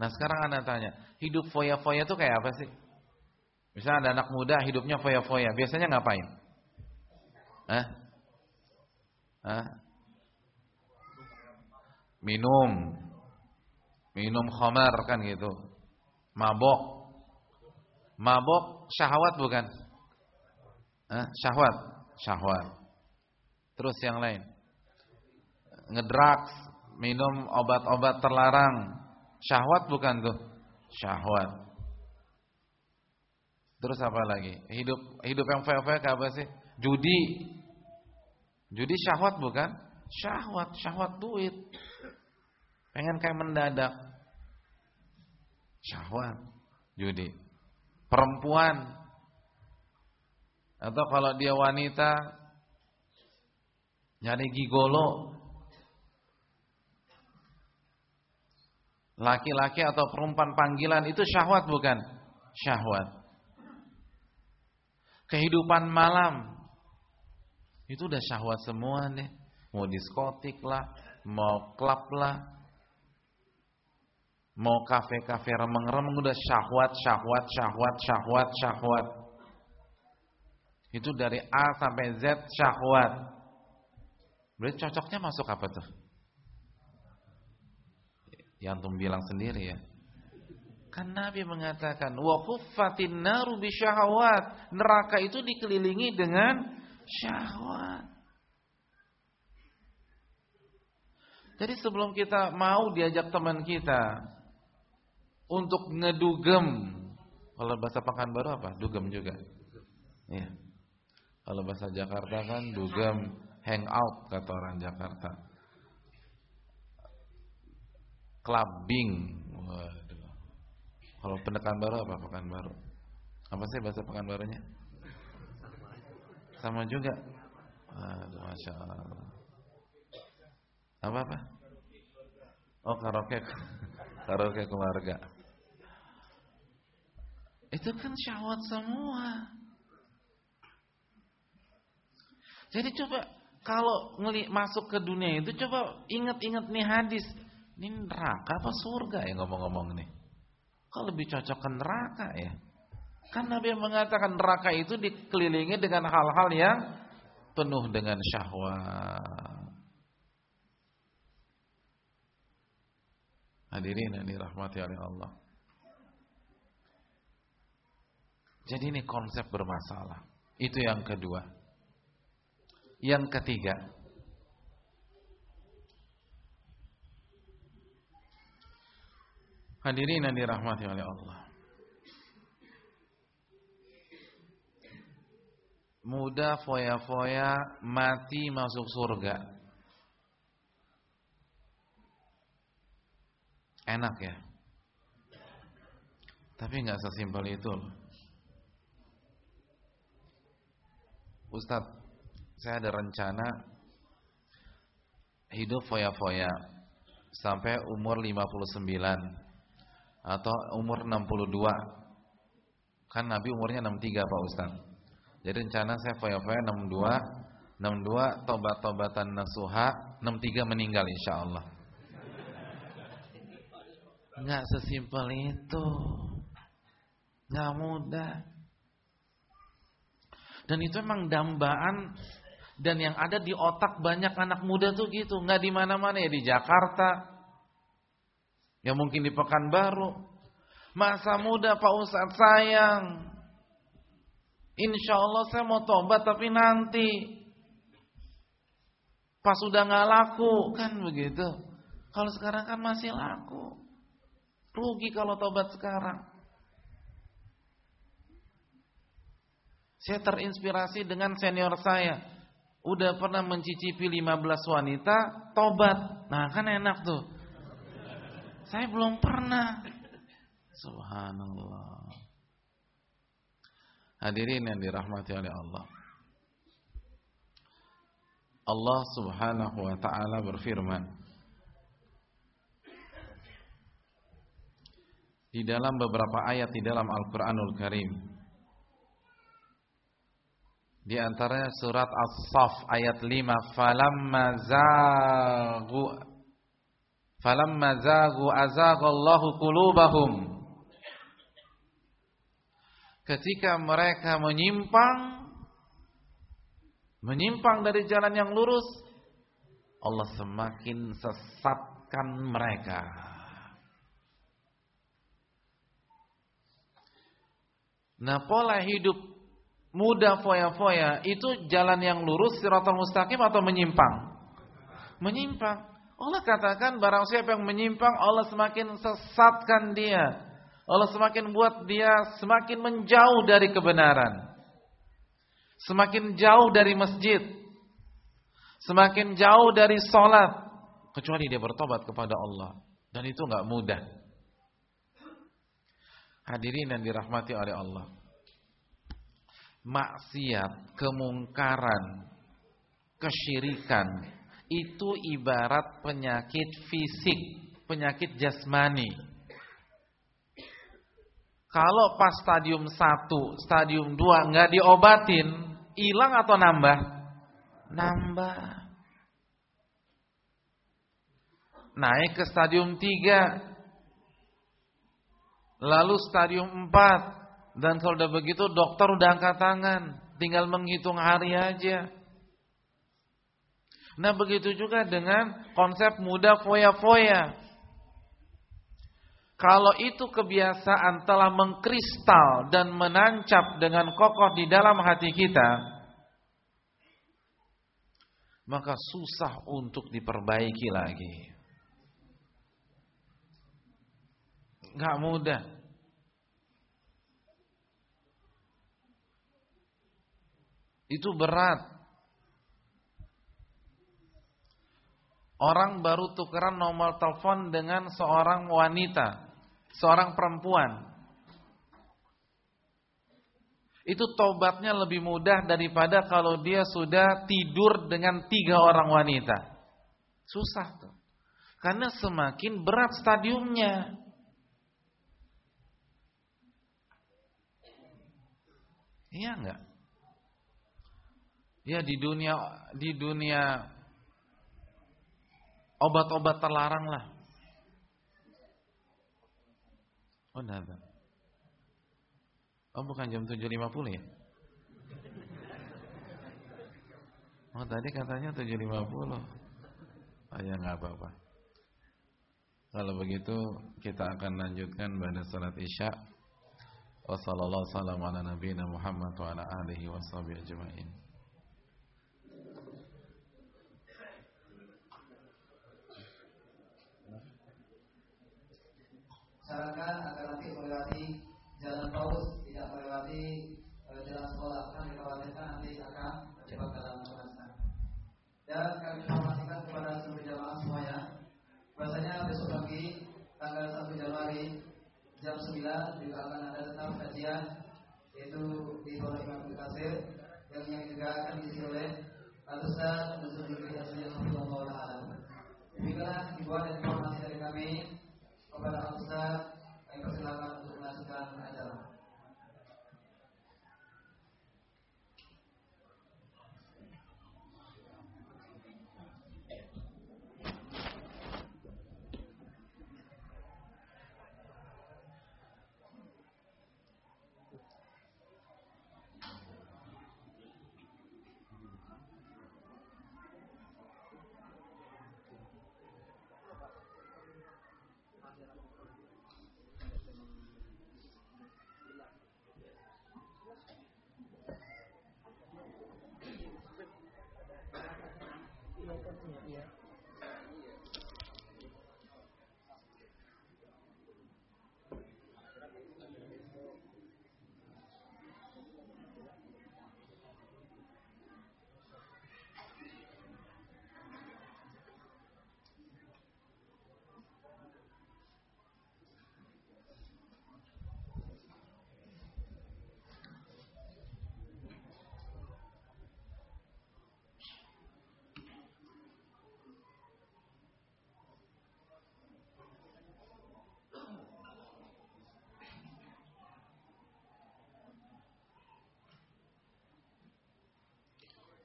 Nah sekarang anda tanya, hidup foya-foya itu kayak apa sih? Misalnya ada anak muda hidupnya foya-foya, biasanya ngapain? Hah? Hah? Minum. Minum khamar kan gitu. Mabok. Mabok syahwat bukan? Hah? Syahwat. Syahwat. Terus yang lain. Ngedrags, minum obat-obat terlarang. Syahwat bukan tuh? Syahwat. Terus apa lagi? Hidup hidup yang fair-fair apa sih? Judi. Judi syahwat bukan? Syahwat, syahwat duit. Pengen kayak mendadak. Syahwat, judi. Perempuan. Atau kalau dia wanita nyari gigolo. Laki-laki atau perempuan panggilan itu syahwat bukan? Syahwat kehidupan malam itu udah syahwat semua nih mau diskotik lah mau klub lah mau kafe-kafe remeng-remeng udah syahwat syahwat syahwat syahwat syahwat itu dari A sampai Z syahwat berarti cocoknya masuk apa tuh yang tuh bilang sendiri ya Kan Nabi mengatakan wa khuffatin naru bisyahawat. Neraka itu dikelilingi dengan syahwat. Jadi sebelum kita mau diajak teman kita untuk ngedugem, kalau bahasa Pekanbaru apa? Dugem juga. Iya. Kalau bahasa Jakarta kan dugem hangout kata orang Jakarta. Clubbing. Kalau pendekan baru apa pekan baru? Apa sih bahasa pekan barunya? Sama juga. Aduh, masya Allah. Apa apa? Oh karaoke, karaoke keluarga. Itu kan syahwat semua. Jadi coba kalau ngeli masuk ke dunia itu coba ingat-ingat nih hadis. Ini neraka apa surga ya ngomong-ngomong nih? Kok lebih cocok ke neraka ya? Kan Nabi mengatakan neraka itu dikelilingi dengan hal-hal yang penuh dengan syahwat. Hadirin yang dirahmati oleh Allah. Jadi ini konsep bermasalah. Itu yang kedua. Yang ketiga, Hadirin yang dirahmati oleh Allah. Muda foya-foya mati masuk surga. Enak ya. Tapi nggak sesimpel itu loh. Ustadz, saya ada rencana hidup foya-foya sampai umur 59 atau umur 62. Kan Nabi umurnya 63 Pak Ustaz. Jadi rencana saya foya-foya 62, 62 tobat-tobatan nasuha, 63 meninggal insya Allah. Enggak sesimpel itu. Enggak mudah. Dan itu emang dambaan dan yang ada di otak banyak anak muda tuh gitu, enggak di mana-mana ya di Jakarta, Ya mungkin di Pekanbaru. Masa muda Pak Ustadz sayang. Insya Allah saya mau tobat tapi nanti. Pas sudah nggak laku kan begitu. Kalau sekarang kan masih laku. Rugi kalau tobat sekarang. Saya terinspirasi dengan senior saya. Udah pernah mencicipi 15 wanita, tobat. Nah kan enak tuh. Saya belum pernah. Subhanallah. Hadirin yang dirahmati oleh Allah. Allah Subhanahu wa taala berfirman di dalam beberapa ayat di dalam Al-Qur'anul Karim. Di antaranya surat As-Saff ayat 5, "Falamma zaghu falamma zaghu azaghallahu qulubahum." Ketika mereka menyimpang menyimpang dari jalan yang lurus, Allah semakin sesatkan mereka. Nah, pola hidup muda foya-foya itu jalan yang lurus siratal mustaqim atau menyimpang? Menyimpang. Allah katakan barang siapa yang menyimpang Allah semakin sesatkan dia. Allah semakin buat dia semakin menjauh dari kebenaran semakin jauh dari masjid, semakin jauh dari sholat, kecuali dia bertobat kepada Allah. Dan itu nggak mudah. Hadirin yang dirahmati oleh Allah. Maksiat, kemungkaran, kesyirikan itu ibarat penyakit fisik, penyakit jasmani. Kalau pas stadium 1, stadium 2 nggak diobatin, hilang atau nambah? Nambah. Naik ke stadium 3. Lalu stadium 4. Dan kalau udah begitu dokter udah angkat tangan. Tinggal menghitung hari aja. Nah begitu juga dengan konsep muda foya-foya. Kalau itu kebiasaan telah mengkristal dan menancap dengan kokoh di dalam hati kita, maka susah untuk diperbaiki lagi. Gak mudah. Itu berat. Orang baru tukeran nomor telepon dengan seorang wanita seorang perempuan itu tobatnya lebih mudah daripada kalau dia sudah tidur dengan tiga orang wanita. Susah tuh. Karena semakin berat stadiumnya. Iya enggak? Ya di dunia di dunia obat-obat terlarang lah. Oh, nada. Oh, bukan jam 7.50 ya? Oh, tadi katanya 7.50. Oh, ya nggak apa-apa. Kalau begitu kita akan lanjutkan pada salat Isya. Wassalamualaikum warahmatullahi wabarakatuh. Sarankan agar nanti melewati jalan paus, tidak melewati e, jalan sekolah, karena dikhawatirkan nanti akan cepat dalam kemacetan. Dan kami informasikan kepada seluruh jamaah semuanya, bahasanya besok pagi tanggal 1 Januari jam 9 juga akan ada tetap kajian yaitu di Pondok Imam Kasir yang yang juga akan diisi oleh Al-Ustaz Nuzul Asli Hafizullah Ta'ala. Demikianlah dibuat informasi dari kami kepada Ustaz kami persilakan untuk melanjutkan acara.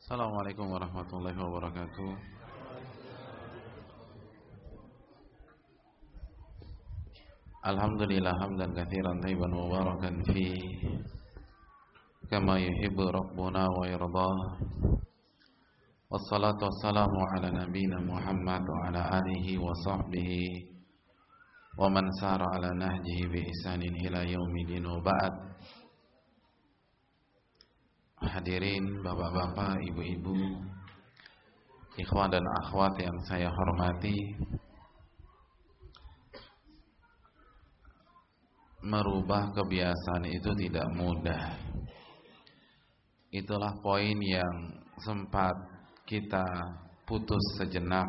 Assalamualaikum warahmatullahi wabarakatuh. Alhamdulillah hamdan katsiran tayyiban mubarakan fi kama yuhibbu rabbuna wa yarda. Wassalatu wassalamu ala nabiyyina Muhammad wa ala alihi wa sahbihi wa man sara ala nahjihi bi ihsanin ila yaumil wa ba'd. Hadirin bapak-bapak, ibu-ibu, ikhwan dan akhwat yang saya hormati. Merubah kebiasaan itu tidak mudah. Itulah poin yang sempat kita putus sejenak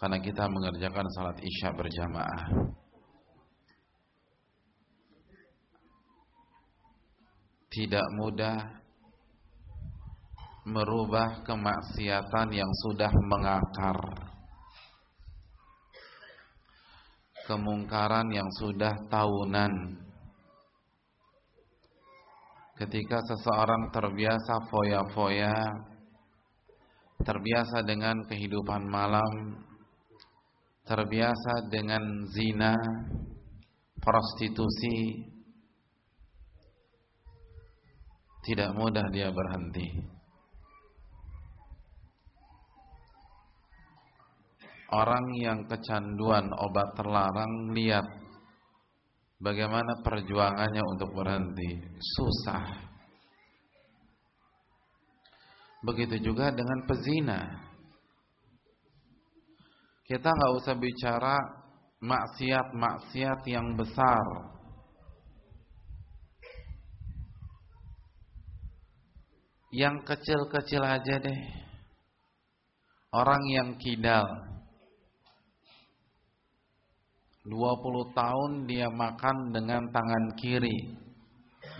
karena kita mengerjakan salat Isya berjamaah. Tidak mudah merubah kemaksiatan yang sudah mengakar. Kemungkaran yang sudah tahunan. Ketika seseorang terbiasa foya-foya terbiasa dengan kehidupan malam terbiasa dengan zina prostitusi tidak mudah dia berhenti. Orang yang kecanduan obat terlarang lihat bagaimana perjuangannya untuk berhenti, susah. Begitu juga dengan pezina. Kita nggak usah bicara maksiat-maksiat yang besar Yang kecil-kecil aja deh. Orang yang kidal 20 tahun dia makan dengan tangan kiri.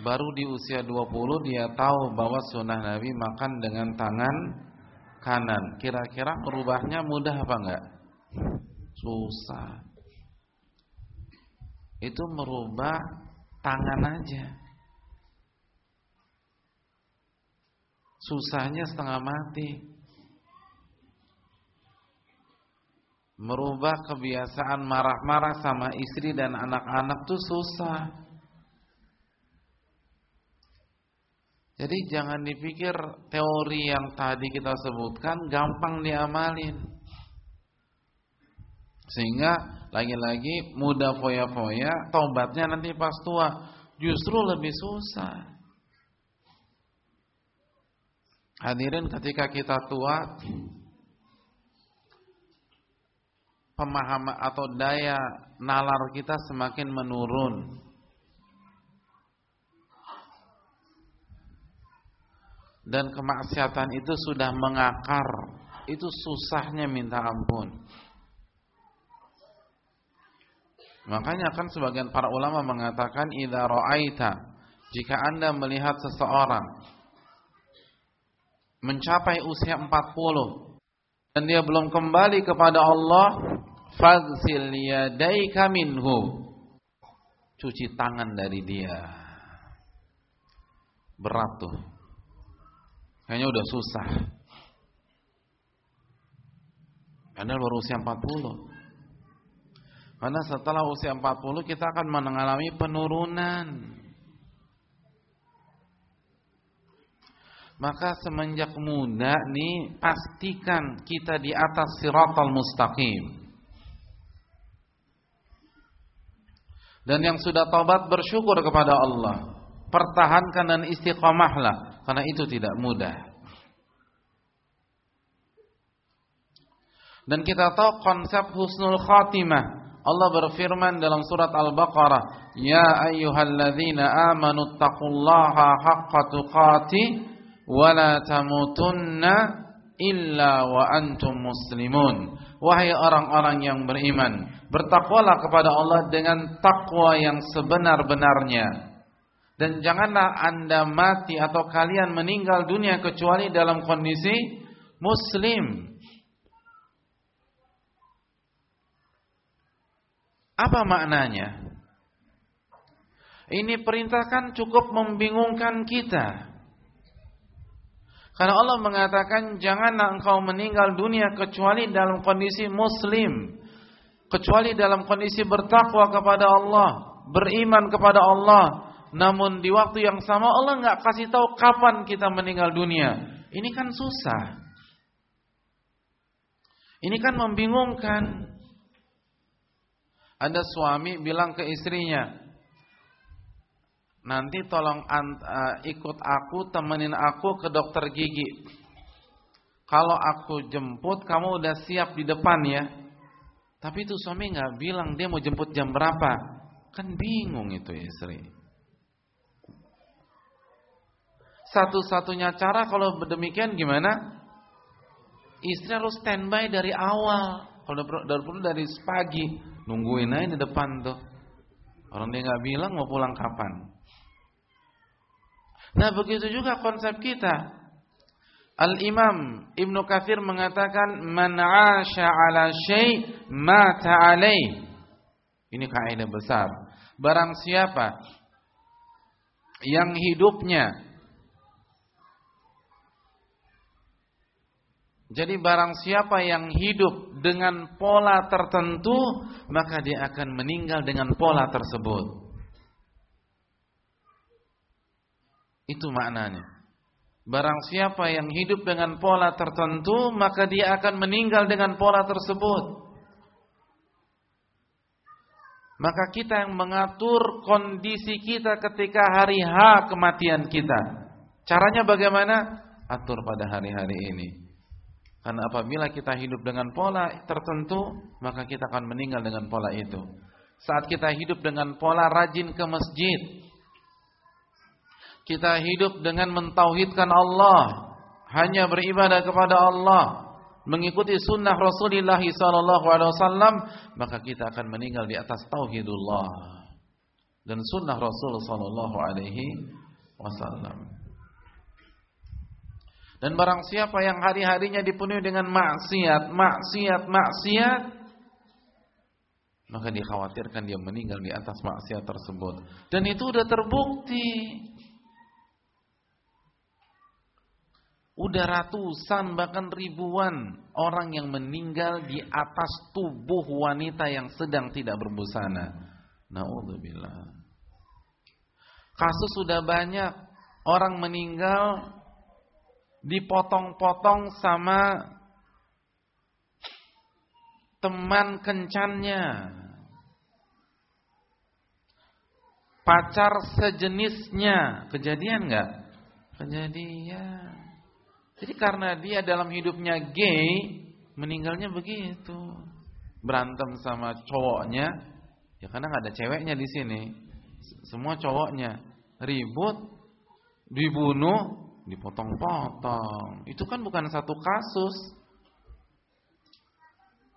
Baru di usia 20 dia tahu bahwa sunnah Nabi makan dengan tangan kanan. Kira-kira merubahnya mudah apa enggak? Susah. Itu merubah tangan aja. Susahnya setengah mati. Merubah kebiasaan marah-marah sama istri dan anak-anak tuh susah. Jadi jangan dipikir teori yang tadi kita sebutkan gampang diamalin. Sehingga lagi-lagi mudah foya-foya, tobatnya nanti pas tua justru lebih susah. Hadirin ketika kita tua pemahaman atau daya nalar kita semakin menurun. Dan kemaksiatan itu sudah mengakar. Itu susahnya minta ampun. Makanya kan sebagian para ulama mengatakan idza ra'aita jika Anda melihat seseorang mencapai usia 40 dan dia belum kembali kepada Allah, faghsil yadaika minhu. Cuci tangan dari dia. Berat tuh. Kayaknya udah susah. Karena baru usia 40. Karena setelah usia 40 kita akan mengalami penurunan. Maka semenjak muda nih pastikan kita di atas siratal mustaqim. Dan yang sudah taubat bersyukur kepada Allah. Pertahankan dan istiqamahlah karena itu tidak mudah. Dan kita tahu konsep husnul khatimah. Allah berfirman dalam surat Al-Baqarah, "Ya ayyuhalladzina amanu taqullaha haqqa tuqatih wala tamutunna illa wa antum muslimun. Wahai orang-orang yang beriman bertakwalah kepada Allah dengan takwa yang sebenar-benarnya. Dan janganlah anda mati atau kalian meninggal dunia kecuali dalam kondisi muslim. Apa maknanya? Ini perintah kan cukup membingungkan kita Karena Allah mengatakan janganlah engkau meninggal dunia kecuali dalam kondisi muslim. Kecuali dalam kondisi bertakwa kepada Allah, beriman kepada Allah. Namun di waktu yang sama Allah nggak kasih tahu kapan kita meninggal dunia. Ini kan susah. Ini kan membingungkan. Ada suami bilang ke istrinya, nanti tolong uh, ikut aku, temenin aku ke dokter gigi. Kalau aku jemput, kamu udah siap di depan ya. Tapi itu suami nggak bilang dia mau jemput jam berapa. Kan bingung itu istri. Satu-satunya cara kalau demikian gimana? Istri harus standby dari awal. Kalau dari perlu dari pagi, nungguin aja di depan tuh. Orang dia nggak bilang mau pulang kapan. Nah begitu juga konsep kita. Al-Imam Ibnu Katsir mengatakan man 'asha 'ala syai' mata. Ini kaidah besar. Barang siapa yang hidupnya Jadi barang siapa yang hidup dengan pola tertentu, maka dia akan meninggal dengan pola tersebut. Itu maknanya. Barang siapa yang hidup dengan pola tertentu, maka dia akan meninggal dengan pola tersebut. Maka kita yang mengatur kondisi kita ketika hari H kematian kita. Caranya bagaimana? Atur pada hari-hari ini. Karena apabila kita hidup dengan pola tertentu, maka kita akan meninggal dengan pola itu. Saat kita hidup dengan pola rajin ke masjid, kita hidup dengan mentauhidkan Allah, hanya beribadah kepada Allah, mengikuti sunnah Rasulullah SAW, maka kita akan meninggal di atas tauhidullah dan sunnah Rasul Sallallahu Alaihi Wasallam. Dan barang siapa yang hari-harinya dipenuhi dengan maksiat, maksiat, maksiat, maka dikhawatirkan dia meninggal di atas maksiat tersebut. Dan itu sudah terbukti. Udah ratusan bahkan ribuan orang yang meninggal di atas tubuh wanita yang sedang tidak berbusana. Nauzubillah. Kasus sudah banyak orang meninggal dipotong-potong sama teman kencannya. Pacar sejenisnya. Kejadian enggak? Kejadian. Jadi karena dia dalam hidupnya gay, meninggalnya begitu. Berantem sama cowoknya, ya karena nggak ada ceweknya di sini. Semua cowoknya ribut, dibunuh, dipotong-potong. Itu kan bukan satu kasus.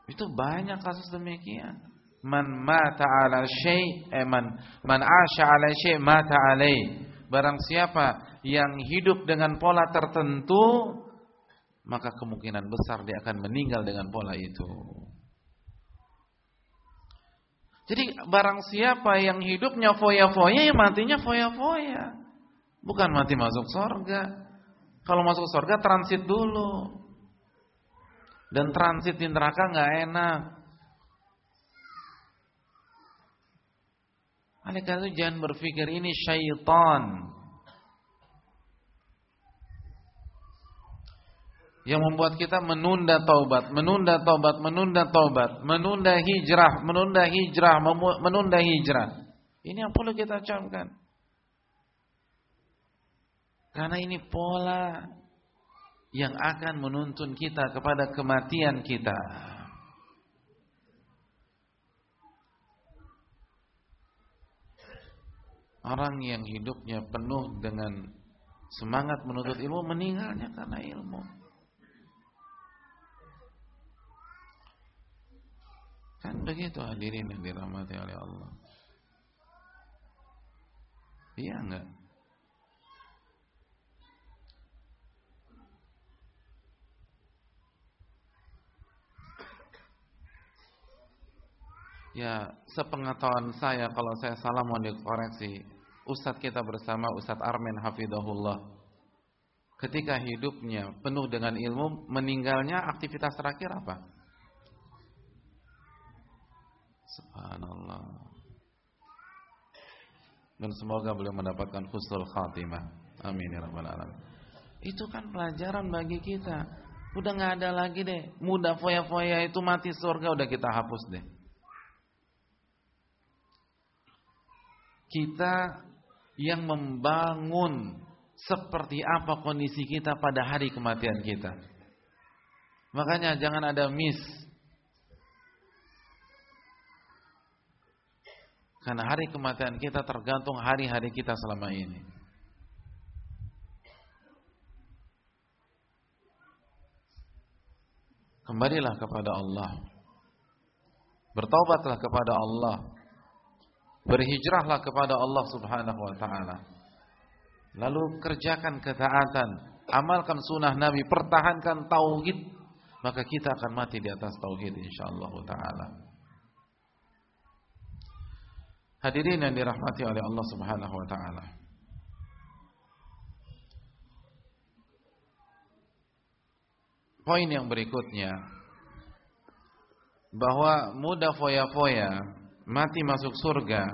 Itu banyak kasus demikian. Man mata ala syai' eh, man man asha ala syai' mata alaih. Barang siapa yang hidup dengan pola tertentu, maka kemungkinan besar dia akan meninggal dengan pola itu. Jadi barang siapa yang hidupnya foya-foya, ya matinya foya-foya. Bukan mati masuk surga. Kalau masuk surga transit dulu. Dan transit di neraka nggak enak. Oleh itu jangan berpikir ini syaitan. Yang membuat kita menunda taubat, menunda taubat, menunda taubat, menunda hijrah, menunda hijrah, menunda hijrah. Ini yang perlu kita camkan. Karena ini pola yang akan menuntun kita kepada kematian kita. Orang yang hidupnya penuh dengan semangat menuntut ilmu meninggalnya karena ilmu. Kan begitu hadirin yang dirahmati oleh Allah. Iya enggak? Ya, sepengetahuan saya kalau saya salah mau dikoreksi. Ustadz kita bersama Ustadz Armin Hafidahullah. ketika hidupnya penuh dengan ilmu, meninggalnya aktivitas terakhir apa? Subhanallah. Dan semoga beliau mendapatkan husnul khatimah. Amin ya rabbal alamin. Itu kan pelajaran bagi kita. Udah nggak ada lagi deh. Mudah foya-foya itu mati surga udah kita hapus deh. Kita yang membangun seperti apa kondisi kita pada hari kematian kita. Makanya jangan ada miss. Karena hari kematian kita tergantung hari-hari kita selama ini. Kembalilah kepada Allah. Bertaubatlah kepada Allah. Berhijrahlah kepada Allah Subhanahu wa taala. Lalu kerjakan ketaatan, amalkan sunnah Nabi, pertahankan tauhid, maka kita akan mati di atas tauhid insyaallah taala. Hadirin yang dirahmati oleh Allah Subhanahu wa taala. Poin yang berikutnya bahwa mudah foya-foya mati masuk surga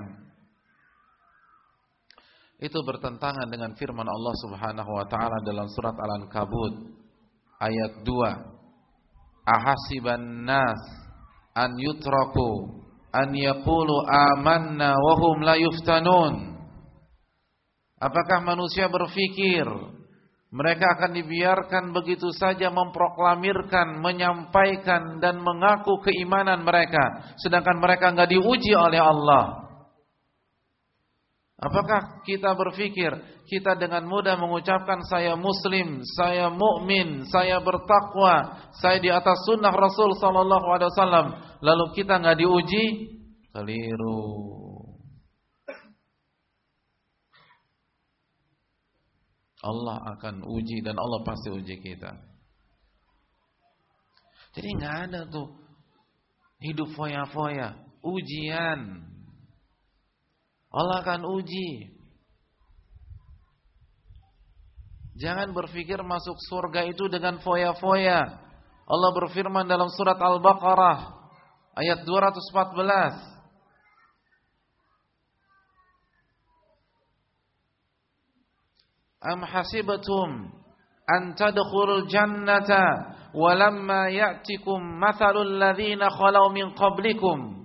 itu bertentangan dengan firman Allah Subhanahu wa taala dalam surat Al-Ankabut ayat 2. Ahasiban nas an yutraku an yaqulu amanna wa hum la yuftanun. Apakah manusia berpikir mereka akan dibiarkan begitu saja memproklamirkan, menyampaikan dan mengaku keimanan mereka sedangkan mereka enggak diuji oleh Allah? Apakah kita berpikir kita dengan mudah mengucapkan saya muslim, saya mukmin, saya bertakwa, saya di atas sunnah Rasul sallallahu alaihi wasallam, lalu kita nggak diuji? Keliru. Allah akan uji dan Allah pasti uji kita. Jadi nggak ada tuh hidup foya-foya, ujian. Allah akan uji. Jangan berpikir masuk surga itu dengan foya-foya. Allah berfirman dalam surat Al-Baqarah ayat 214. Am hasibatum an tadkhulul jannata walamma ya'tikum mathalul ladzina khalau min qablikum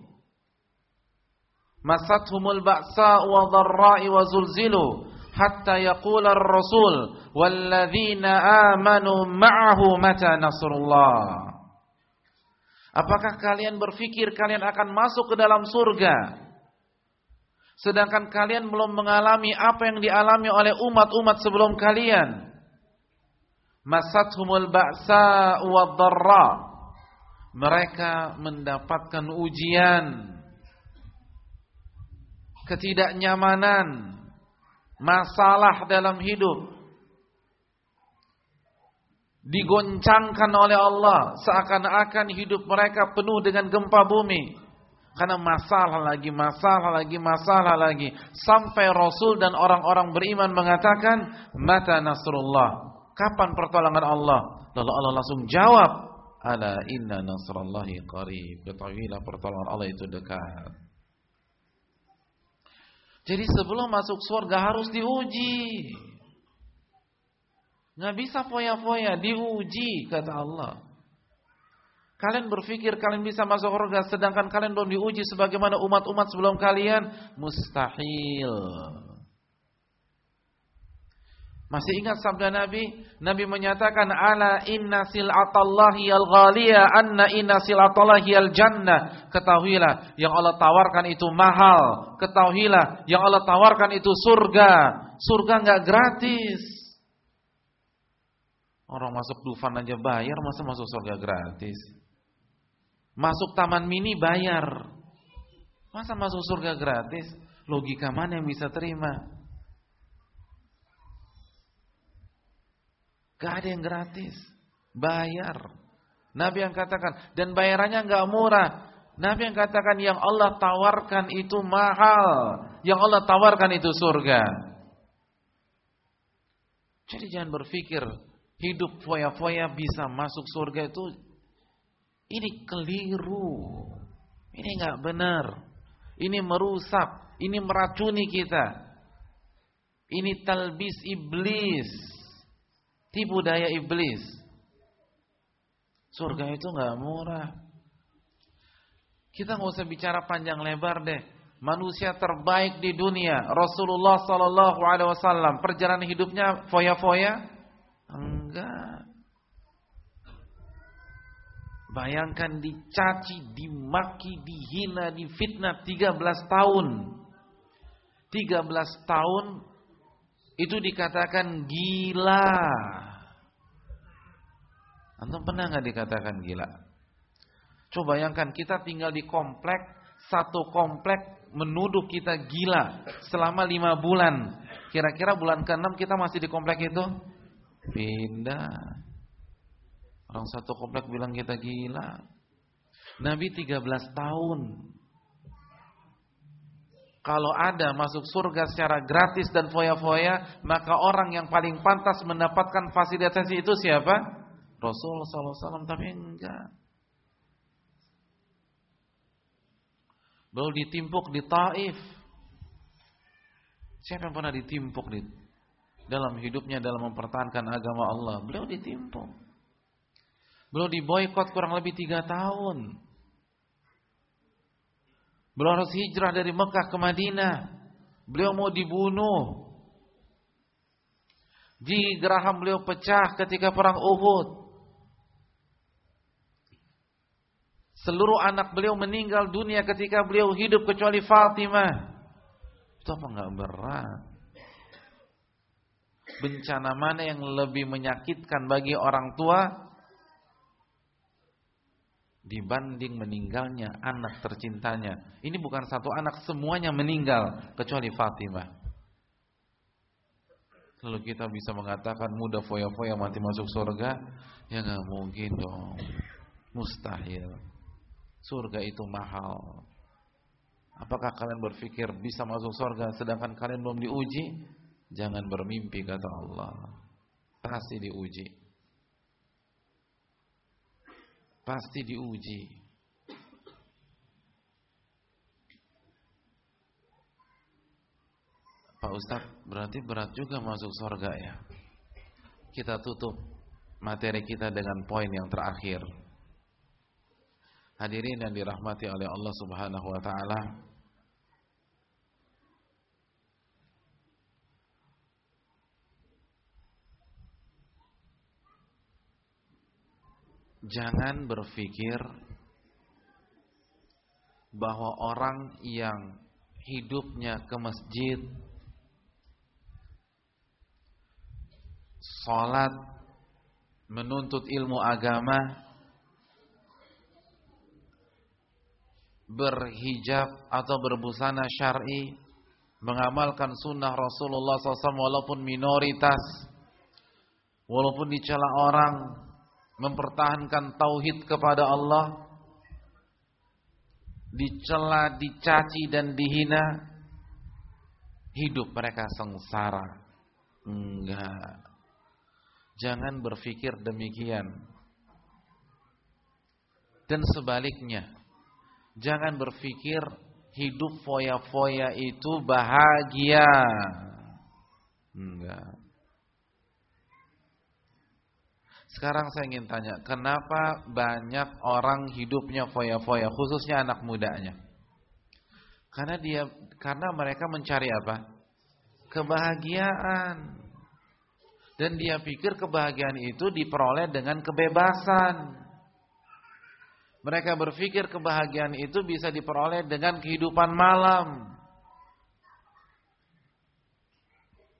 masathumul ba'sa wa dharra'i wa zulzilu hatta yaqula ar-rasul walladzina amanu ma'ahu mata nasrullah. Apakah kalian berpikir kalian akan masuk ke dalam surga? Sedangkan kalian belum mengalami apa yang dialami oleh umat-umat sebelum kalian. Masathumul ba'sa wa dharra. Mereka mendapatkan ujian ketidaknyamanan, masalah dalam hidup digoncangkan oleh Allah seakan-akan hidup mereka penuh dengan gempa bumi. Karena masalah lagi masalah lagi masalah lagi. Sampai Rasul dan orang-orang beriman mengatakan mata nasrullah. Kapan pertolongan Allah? Lalu Allah langsung jawab ala inna nasrallahi qarib. Ketahuilah pertolongan Allah itu dekat jadi sebelum masuk surga harus diuji. Nggak bisa foya-foya, diuji kata Allah. Kalian berpikir kalian bisa masuk surga sedangkan kalian belum diuji sebagaimana umat-umat sebelum kalian? Mustahil. Masih ingat sabda Nabi? Nabi menyatakan ala inna sil'atallahi al-ghaliyah anna inna sil'atallahi al-jannah. Ketahuilah yang Allah tawarkan itu mahal. Ketahuilah yang Allah tawarkan itu surga. Surga enggak gratis. Orang masuk Dufan aja bayar, masa masuk surga gratis? Masuk taman mini bayar. Masa masuk surga gratis? Logika mana yang bisa terima? Gak ada yang gratis. Bayar. Nabi yang katakan. Dan bayarannya gak murah. Nabi yang katakan yang Allah tawarkan itu mahal. Yang Allah tawarkan itu surga. Jadi jangan berpikir hidup foya-foya bisa masuk surga itu ini keliru. Ini nggak benar. Ini merusak, ini meracuni kita. Ini talbis iblis. Tipu daya iblis. Surga itu nggak murah. Kita nggak usah bicara panjang lebar deh. Manusia terbaik di dunia, Rasulullah Sallallahu Alaihi Wasallam, perjalanan hidupnya foya-foya? Enggak. Bayangkan dicaci, dimaki, dihina, difitnah 13 tahun. 13 tahun itu dikatakan gila. Antum pernah nggak dikatakan gila? Coba bayangkan kita tinggal di komplek, satu komplek menuduh kita gila selama lima bulan. Kira-kira bulan ke-6 kita masih di komplek itu? Pindah. Orang satu komplek bilang kita gila. Nabi 13 tahun. Kalau ada masuk surga secara gratis dan foya-foya, maka orang yang paling pantas mendapatkan fasilitas itu siapa? Rasul sallallahu alaihi wasallam tapi enggak. Beliau ditimpuk di Taif. Siapa yang pernah ditimpuk di dalam hidupnya dalam mempertahankan agama Allah? Beliau ditimpuk. Beliau diboykot kurang lebih tiga tahun. Beliau harus hijrah dari Mekah ke Madinah. Beliau mau dibunuh. Di geraham beliau pecah ketika perang Uhud. Seluruh anak beliau meninggal dunia ketika beliau hidup kecuali Fatimah. Itu apa enggak berat? Bencana mana yang lebih menyakitkan bagi orang tua dibanding meninggalnya anak tercintanya? Ini bukan satu anak, semuanya meninggal kecuali Fatimah. Lalu kita bisa mengatakan muda foya-foya mati masuk surga? Ya nggak mungkin dong. Mustahil. Surga itu mahal. Apakah kalian berpikir bisa masuk surga sedangkan kalian belum diuji? Jangan bermimpi kata Allah. Pasti diuji. Pasti diuji. Pak Ustadz berarti berat juga masuk surga ya. Kita tutup materi kita dengan poin yang terakhir. Hadirin yang dirahmati oleh Allah Subhanahu wa taala. Jangan berpikir bahwa orang yang hidupnya ke masjid salat menuntut ilmu agama berhijab atau berbusana syar'i, mengamalkan sunnah Rasulullah SAW walaupun minoritas, walaupun dicela orang, mempertahankan tauhid kepada Allah, dicela, dicaci dan dihina, hidup mereka sengsara. Enggak. Jangan berpikir demikian. Dan sebaliknya, Jangan berpikir hidup foya-foya itu bahagia. Enggak. Sekarang saya ingin tanya, kenapa banyak orang hidupnya foya-foya, khususnya anak mudanya? Karena dia karena mereka mencari apa? Kebahagiaan. Dan dia pikir kebahagiaan itu diperoleh dengan kebebasan. Mereka berpikir kebahagiaan itu bisa diperoleh dengan kehidupan malam.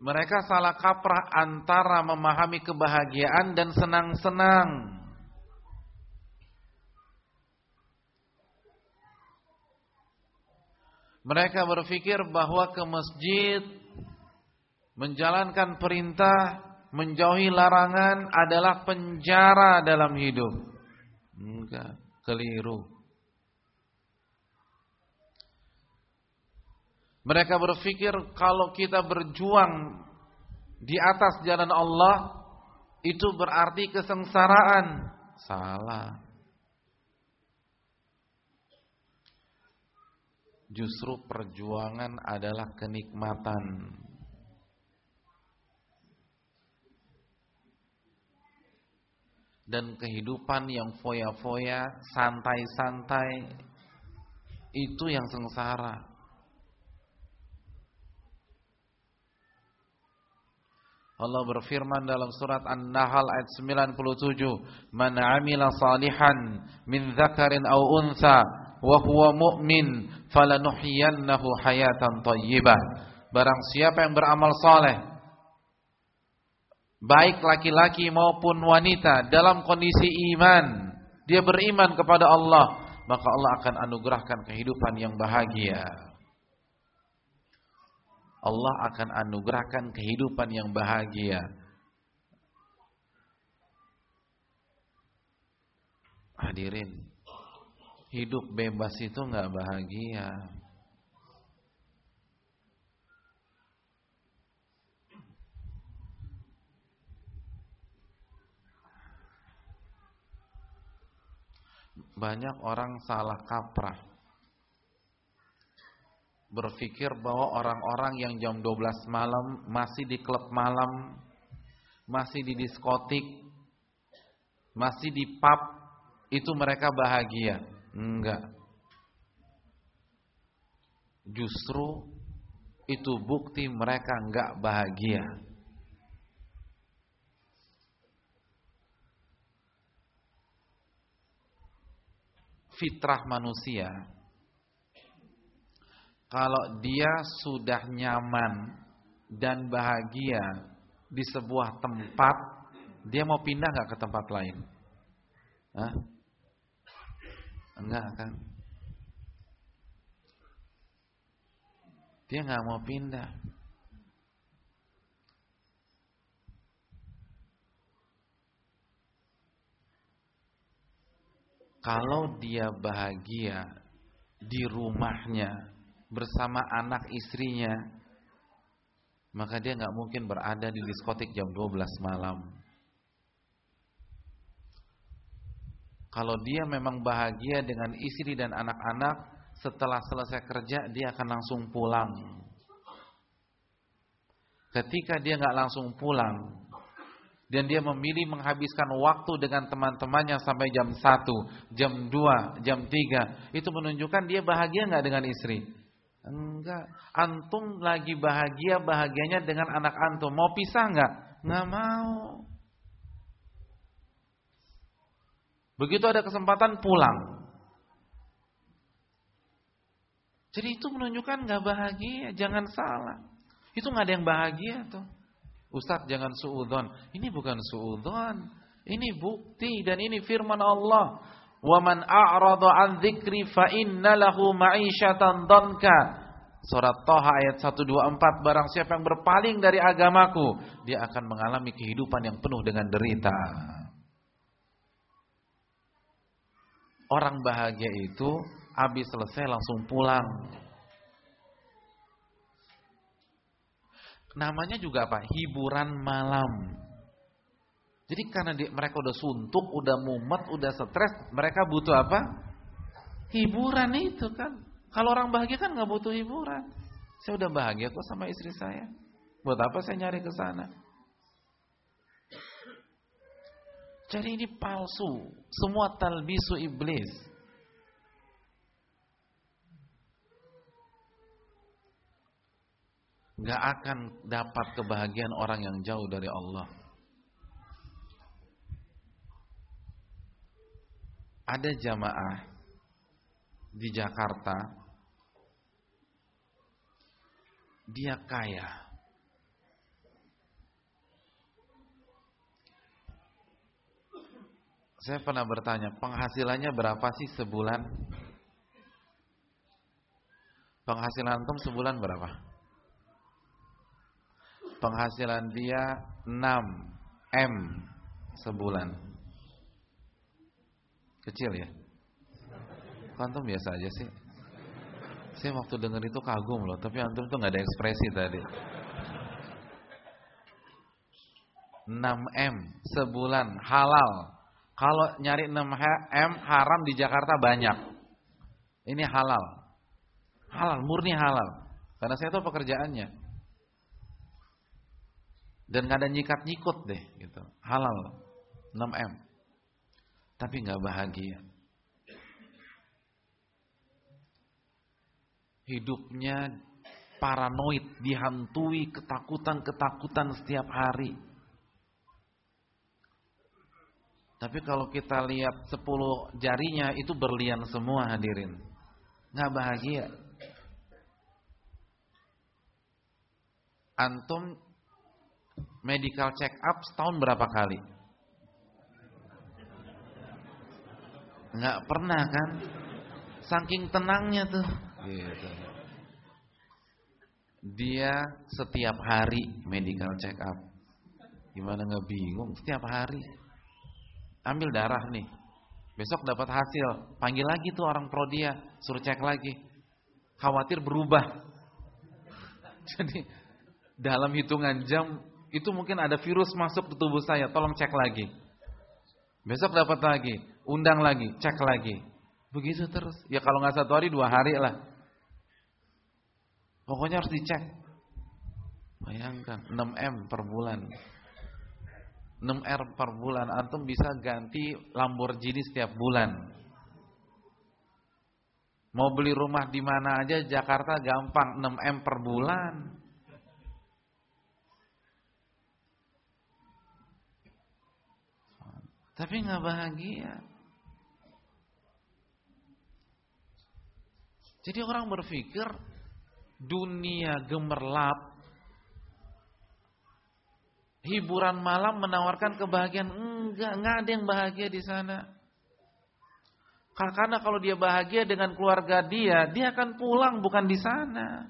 Mereka salah kaprah antara memahami kebahagiaan dan senang-senang. Mereka berpikir bahwa ke masjid menjalankan perintah, menjauhi larangan adalah penjara dalam hidup. Enggak keliru. Mereka berpikir kalau kita berjuang di atas jalan Allah itu berarti kesengsaraan. Salah. Justru perjuangan adalah kenikmatan. Dan kehidupan yang foya-foya, santai-santai itu yang sengsara. Allah berfirman dalam surat An-Nahl ayat 97, "Man 'amila salihan min dzakarin aw untha wa huwa mu'min falanuhyiyannahu hayatan thayyibah." Barang siapa yang beramal saleh baik laki-laki maupun wanita dalam kondisi iman, dia beriman kepada Allah, maka Allah akan anugerahkan kehidupan yang bahagia. Allah akan anugerahkan kehidupan yang bahagia. Hadirin, hidup bebas itu nggak bahagia. Banyak orang salah kaprah berpikir bahwa orang-orang yang jam 12 malam masih di klub malam, masih di diskotik, masih di pub, itu mereka bahagia. Enggak. Justru itu bukti mereka enggak bahagia. Fitrah manusia kalau dia sudah nyaman dan bahagia di sebuah tempat, dia mau pindah nggak ke tempat lain? Hah? Enggak kan? Dia nggak mau pindah. Kalau dia bahagia di rumahnya, bersama anak istrinya, maka dia nggak mungkin berada di diskotik jam 12 malam. Kalau dia memang bahagia dengan istri dan anak-anak, setelah selesai kerja dia akan langsung pulang. Ketika dia nggak langsung pulang dan dia memilih menghabiskan waktu dengan teman-temannya sampai jam 1, jam 2, jam 3, itu menunjukkan dia bahagia nggak dengan istri? Enggak. Antum lagi bahagia bahagianya dengan anak antum. Mau pisah enggak? Enggak mau. Begitu ada kesempatan pulang. Jadi itu menunjukkan enggak bahagia. Jangan salah. Itu enggak ada yang bahagia tuh. Ustaz jangan suudon. Ini bukan suudon. Ini bukti dan ini firman Allah. Wa man a'rada an dzikri fa inna lahu ma'isyatan danka. Surat Toha ayat 124 barang siapa yang berpaling dari agamaku dia akan mengalami kehidupan yang penuh dengan derita. Orang bahagia itu habis selesai langsung pulang. Namanya juga apa? Hiburan malam. Jadi karena di, mereka udah suntuk, udah mumet, udah stres, mereka butuh apa? Hiburan itu kan. Kalau orang bahagia kan nggak butuh hiburan. Saya udah bahagia kok sama istri saya. Buat apa saya nyari ke sana? Jadi ini palsu. Semua talbisu iblis. Gak akan dapat kebahagiaan orang yang jauh dari Allah. Ada jamaah di Jakarta dia kaya. Saya pernah bertanya penghasilannya berapa sih sebulan? Penghasilan antum sebulan berapa? Penghasilan dia 6 M sebulan Kecil ya? Antum biasa aja sih. Saya waktu denger itu kagum loh, tapi antum tuh nggak ada ekspresi tadi. 6M sebulan halal. Kalau nyari 6M haram di Jakarta banyak. Ini halal. Halal, murni halal. Karena saya tahu pekerjaannya. Dan gak ada nyikat-nyikut deh gitu. Halal. 6M. Tapi gak bahagia. Hidupnya paranoid, dihantui ketakutan-ketakutan setiap hari. Tapi kalau kita lihat 10 jarinya itu berlian semua hadirin. Nggak bahagia. Antum medical check up setahun berapa kali? Nggak pernah kan? Saking tenangnya tuh. Gitu. Dia setiap hari medical check up. Gimana nggak bingung? Setiap hari. Ambil darah nih. Besok dapat hasil, panggil lagi tuh orang prodia, suruh cek lagi. Khawatir berubah. Jadi dalam hitungan jam itu mungkin ada virus masuk ke tubuh saya, tolong cek lagi. Besok dapat lagi, undang lagi, cek lagi. Begitu terus. Ya kalau nggak satu hari, dua hari lah. Pokoknya harus dicek. Bayangkan 6M per bulan. 6R per bulan antum bisa ganti Lamborghini setiap bulan. Mau beli rumah di mana aja Jakarta gampang 6M per bulan. Tapi nggak bahagia. Jadi orang berpikir dunia gemerlap hiburan malam menawarkan kebahagiaan. Enggak, enggak ada yang bahagia di sana. Karena kalau dia bahagia dengan keluarga dia, dia akan pulang bukan di sana.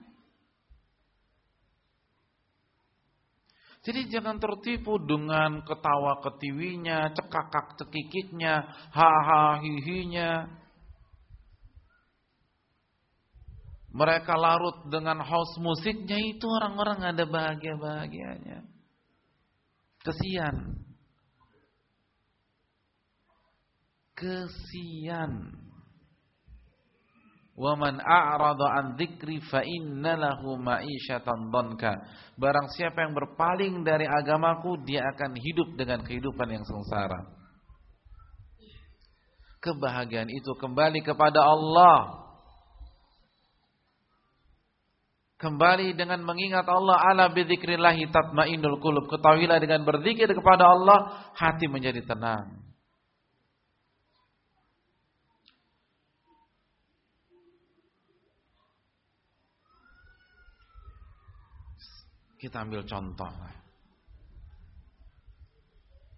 Jadi jangan tertipu dengan ketawa ketiwinya, cekakak cekikiknya, haha Mereka larut dengan house musiknya itu orang-orang ada bahagia-bahagianya. Kesian. Kesian. Wa man a'rada an dzikri fa inna lahu ma'isyatan dhanka. Barang siapa yang berpaling dari agamaku, dia akan hidup dengan kehidupan yang sengsara. Kebahagiaan itu kembali kepada Allah. Kembali dengan mengingat Allah ala bidzikrillahi tatmainnul qulub. Ketahuilah dengan berzikir kepada Allah hati menjadi tenang. Kita ambil contoh.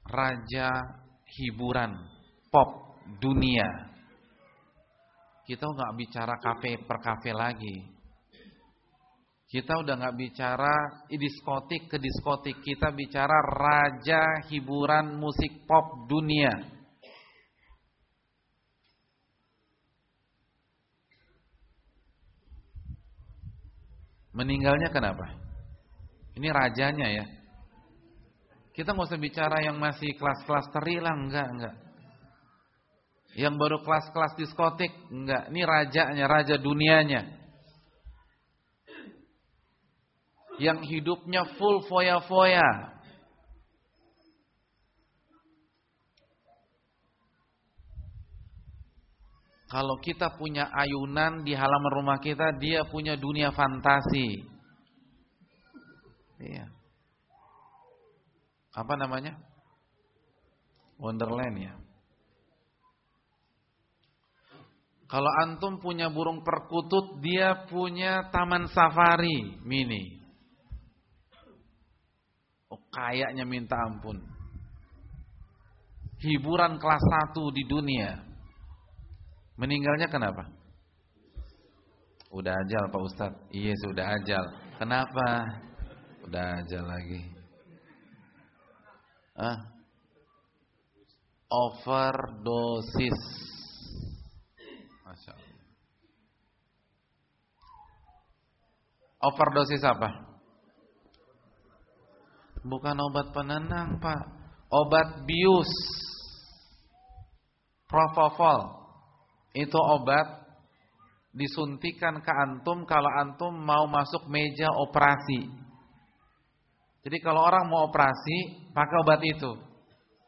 Raja hiburan pop dunia. Kita nggak bicara kafe per kafe lagi kita udah nggak bicara diskotik ke diskotik, kita bicara raja hiburan musik pop dunia. Meninggalnya kenapa? Ini rajanya ya. Kita nggak usah bicara yang masih kelas-kelas teri lah, enggak, enggak. Yang baru kelas-kelas diskotik, enggak. Ini rajanya, raja dunianya. Yang hidupnya full foya-foya. Kalau kita punya ayunan di halaman rumah kita, dia punya dunia fantasi. Iya. Apa namanya? Wonderland ya. Kalau antum punya burung perkutut, dia punya taman safari mini. Kayaknya minta ampun. Hiburan kelas 1 di dunia. Meninggalnya kenapa? Udah ajal Pak Ustadz. Iya sudah ajal. Kenapa? Udah ajal lagi. Ah? Overdosis. Masya Allah. Overdosis apa? Bukan obat penenang, Pak. Obat bius. Propofol. Itu obat disuntikan ke antum kalau antum mau masuk meja operasi. Jadi kalau orang mau operasi, pakai obat itu.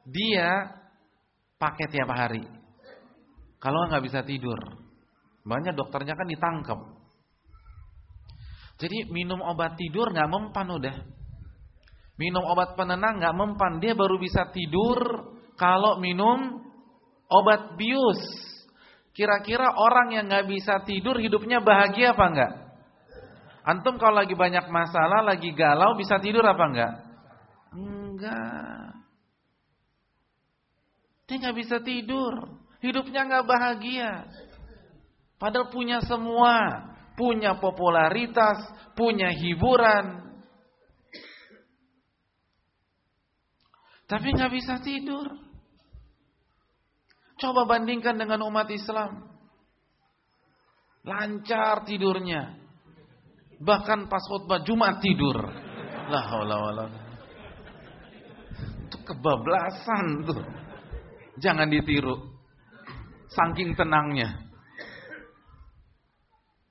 Dia pakai tiap hari. Kalau nggak bisa tidur, banyak dokternya kan ditangkap. Jadi minum obat tidur nggak mempan udah. Minum obat penenang nggak mempan, dia baru bisa tidur kalau minum obat bius. Kira-kira orang yang nggak bisa tidur hidupnya bahagia apa enggak? Antum kalau lagi banyak masalah, lagi galau bisa tidur apa enggak? Enggak. Dia nggak bisa tidur, hidupnya nggak bahagia. Padahal punya semua, punya popularitas, punya hiburan. Tapi nggak bisa tidur. Coba bandingkan dengan umat Islam. Lancar tidurnya. Bahkan pas khutbah Jumat tidur. La haula wala Itu kebablasan tuh. Jangan ditiru. Saking tenangnya.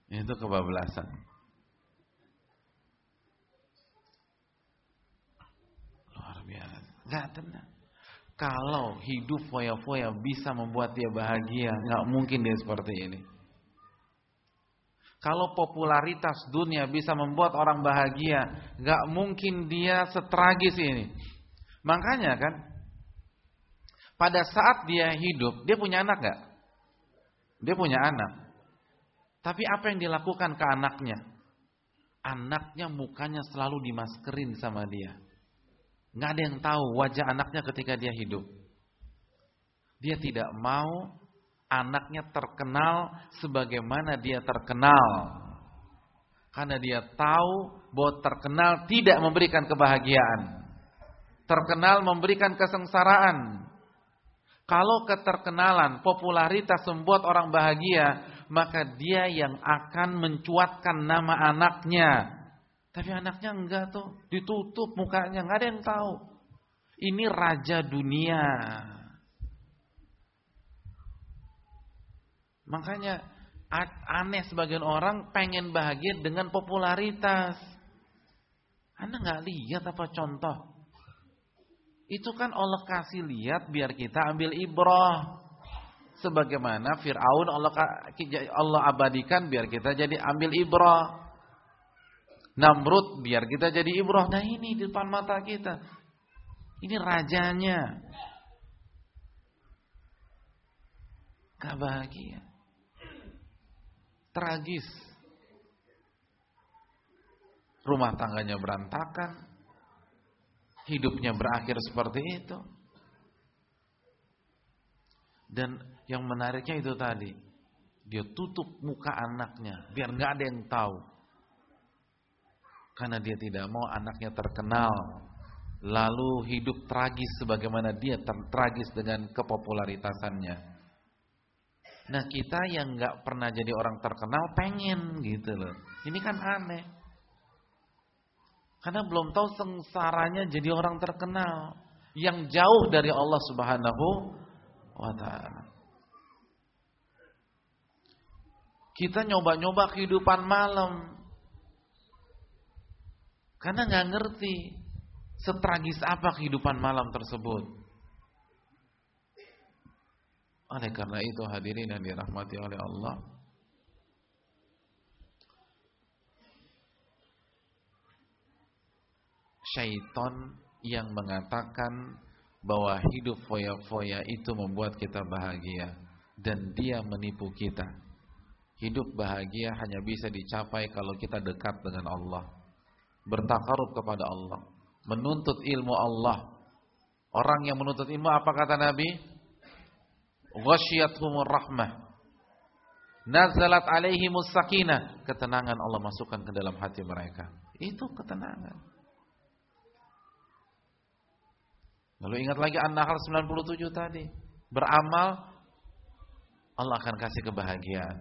Itu kebablasan. Luar biasa. Gak tenang. Kalau hidup foya-foya bisa membuat dia bahagia, nggak mungkin dia seperti ini. Kalau popularitas dunia bisa membuat orang bahagia, nggak mungkin dia setragis ini. Makanya kan, pada saat dia hidup, dia punya anak nggak? Dia punya anak. Tapi apa yang dilakukan ke anaknya? Anaknya mukanya selalu dimaskerin sama dia. Nggak ada yang tahu wajah anaknya ketika dia hidup. Dia tidak mau anaknya terkenal sebagaimana dia terkenal. Karena dia tahu bahwa terkenal tidak memberikan kebahagiaan. Terkenal memberikan kesengsaraan. Kalau keterkenalan, popularitas membuat orang bahagia, maka dia yang akan mencuatkan nama anaknya tapi anaknya enggak tuh, ditutup mukanya, enggak ada yang tahu. Ini raja dunia. Makanya aneh sebagian orang pengen bahagia dengan popularitas. Anda enggak lihat apa contoh? Itu kan Allah kasih lihat biar kita ambil ibrah. Sebagaimana Fir'aun Allah, Allah abadikan biar kita jadi ambil ibrah. Namrud biar kita jadi ibrah. Nah ini di depan mata kita. Ini rajanya. Gak bahagia. Tragis. Rumah tangganya berantakan. Hidupnya berakhir seperti itu. Dan yang menariknya itu tadi. Dia tutup muka anaknya. Biar gak ada yang tahu karena dia tidak mau anaknya terkenal lalu hidup tragis sebagaimana dia tragis dengan kepopularitasannya. Nah kita yang nggak pernah jadi orang terkenal pengen gitu loh. Ini kan aneh. Karena belum tahu sengsaranya jadi orang terkenal yang jauh dari Allah Subhanahu wa taala. Kita nyoba-nyoba kehidupan malam, karena nggak ngerti setragis apa kehidupan malam tersebut. Oleh karena itu hadirin yang dirahmati oleh Allah. Syaitan yang mengatakan bahwa hidup foya-foya itu membuat kita bahagia dan dia menipu kita. Hidup bahagia hanya bisa dicapai kalau kita dekat dengan Allah bertakarub kepada Allah, menuntut ilmu Allah. Orang yang menuntut ilmu apa kata Nabi? Ghasyiyatuhumur rahmah. Nazalat alaihimus sakinah. Ketenangan Allah masukkan ke dalam hati mereka. Itu ketenangan. Lalu ingat lagi An-Nahl 97 tadi. Beramal Allah akan kasih kebahagiaan.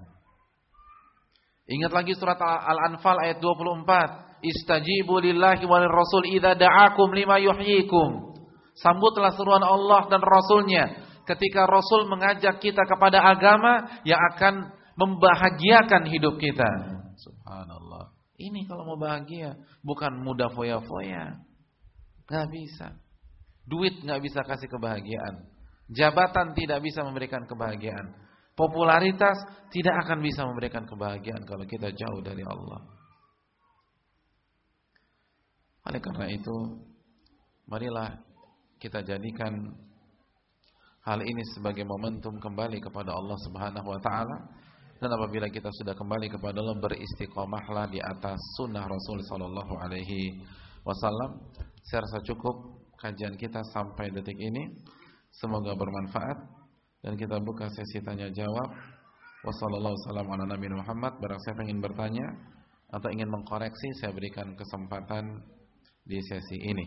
Ingat lagi surat Al-Anfal ayat 24 Istajibu lillahi wa rasul idza da'akum lima yuhyikum. Sambutlah seruan Allah dan Rasulnya ketika Rasul mengajak kita kepada agama yang akan membahagiakan hidup kita. Subhanallah. Ini kalau mau bahagia, bukan mudah foya-foya. Gak bisa. Duit gak bisa kasih kebahagiaan. Jabatan tidak bisa memberikan kebahagiaan. Popularitas tidak akan bisa memberikan kebahagiaan kalau kita jauh dari Allah. Oleh karena itu, marilah kita jadikan hal ini sebagai momentum kembali kepada Allah Subhanahu wa taala dan apabila kita sudah kembali kepada Allah beristiqomahlah di atas sunnah Rasul sallallahu alaihi wasallam. Saya rasa cukup kajian kita sampai detik ini. Semoga bermanfaat dan kita buka sesi tanya jawab. Wassalamualaikum warahmatullahi wabarakatuh. Barang siapa ingin bertanya atau ingin mengkoreksi, saya berikan kesempatan di sesi ini.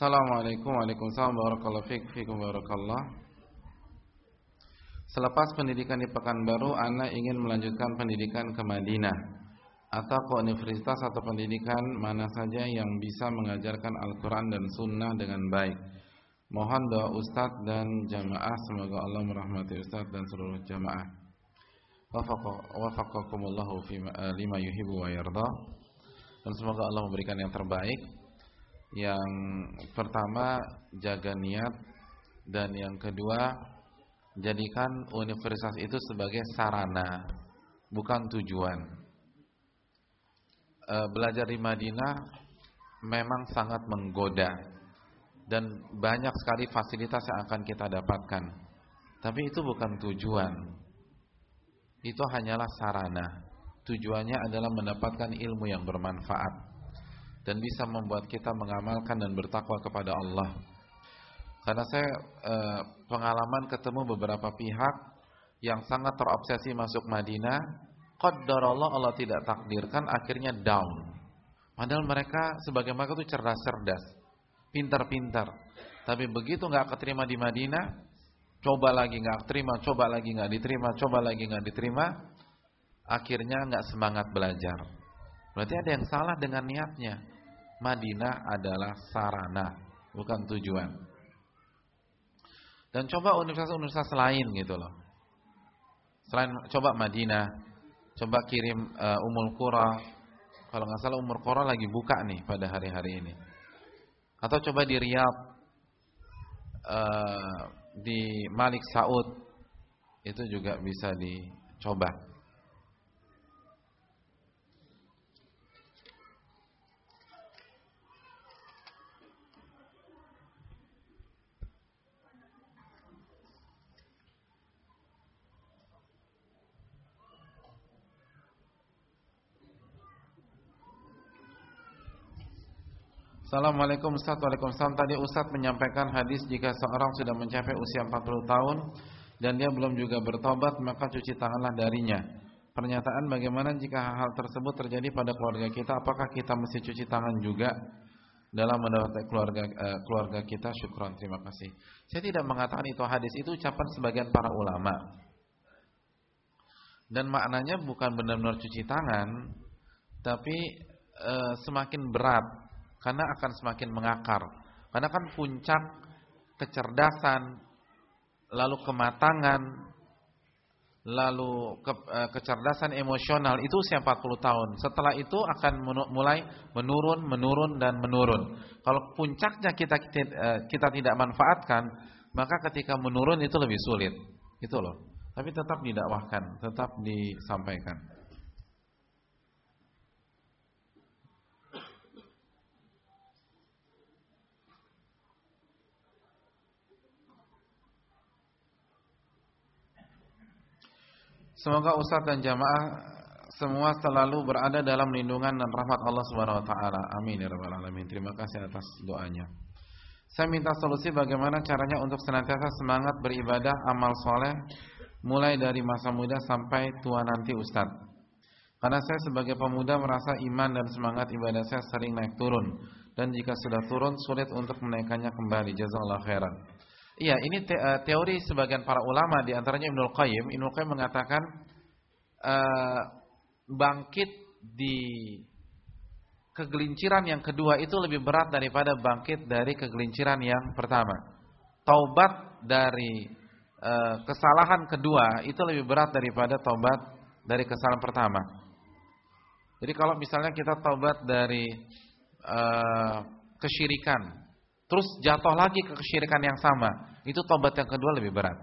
Assalamualaikum Waalaikumsalam Barakallahu fiik Fikum Barakallah. Selepas pendidikan di Pekanbaru Ana ingin melanjutkan pendidikan ke Madinah. Atau ke universitas atau pendidikan mana saja yang bisa mengajarkan Al-Quran dan Sunnah dengan baik. Mohon doa Ustadz dan jamaah Semoga Allah merahmati Ustadz dan seluruh jamaah. Wafakakumullahu lima yuhibu wa yarda. Dan semoga Allah memberikan yang terbaik yang pertama jaga niat dan yang kedua jadikan universitas itu sebagai sarana bukan tujuan. E, belajar di Madinah memang sangat menggoda dan banyak sekali fasilitas yang akan kita dapatkan. Tapi itu bukan tujuan. Itu hanyalah sarana. Tujuannya adalah mendapatkan ilmu yang bermanfaat dan bisa membuat kita mengamalkan dan bertakwa kepada Allah. Karena saya e, pengalaman ketemu beberapa pihak yang sangat terobsesi masuk Madinah, qaddarallah Allah tidak takdirkan akhirnya down. Padahal mereka sebagai mereka itu cerdas-cerdas, pintar-pintar. Tapi begitu nggak keterima di Madinah, coba lagi nggak terima, coba lagi nggak diterima, coba lagi nggak diterima, akhirnya nggak semangat belajar. Berarti ada yang salah dengan niatnya. Madinah adalah sarana, bukan tujuan. Dan coba universitas-universitas lain gitu loh. Selain coba Madinah, coba kirim uh, Umul Qura, Kalau nggak salah Umur Qura lagi buka nih pada hari-hari ini. Atau coba di Riyadh uh, di Malik Saud itu juga bisa dicoba. Assalamualaikum Ustaz Waalaikumsalam. Tadi Ustaz menyampaikan hadis Jika seorang sudah mencapai usia 40 tahun Dan dia belum juga bertobat Maka cuci tanganlah darinya. Pernyataan bagaimana jika hal tersebut terjadi pada keluarga kita? Apakah kita mesti cuci tangan juga? Dalam mendapat keluarga uh, keluarga kita Syukron, terima kasih. Saya tidak mengatakan itu hadis Itu ucapan sebagian para ulama. Dan maknanya bukan benar-benar cuci tangan Tapi uh, semakin berat karena akan semakin mengakar. Karena kan puncak kecerdasan, lalu kematangan, lalu ke, e, kecerdasan emosional itu usia 40 tahun. Setelah itu akan mulai menurun, menurun dan menurun. Kalau puncaknya kita kita, e, kita tidak manfaatkan, maka ketika menurun itu lebih sulit. Itu loh. Tapi tetap didakwahkan, tetap disampaikan. Semoga Ustaz dan jamaah semua selalu berada dalam lindungan dan rahmat Allah Subhanahu wa taala. Amin ya rabbal alamin. Terima kasih atas doanya. Saya minta solusi bagaimana caranya untuk senantiasa semangat beribadah amal soleh mulai dari masa muda sampai tua nanti Ustaz. Karena saya sebagai pemuda merasa iman dan semangat ibadah saya sering naik turun dan jika sudah turun sulit untuk menaikkannya kembali. Jazakallahu khairan. Iya, ini te uh, teori sebagian para ulama di antaranya Ibnu Qayyim. Ibnu Qayyim mengatakan uh, bangkit di kegelinciran yang kedua itu lebih berat daripada bangkit dari kegelinciran yang pertama. Taubat dari uh, kesalahan kedua itu lebih berat daripada taubat dari kesalahan pertama. Jadi kalau misalnya kita taubat dari uh, kesyirikan, terus jatuh lagi ke kesyirikan yang sama, itu tobat yang kedua lebih berat.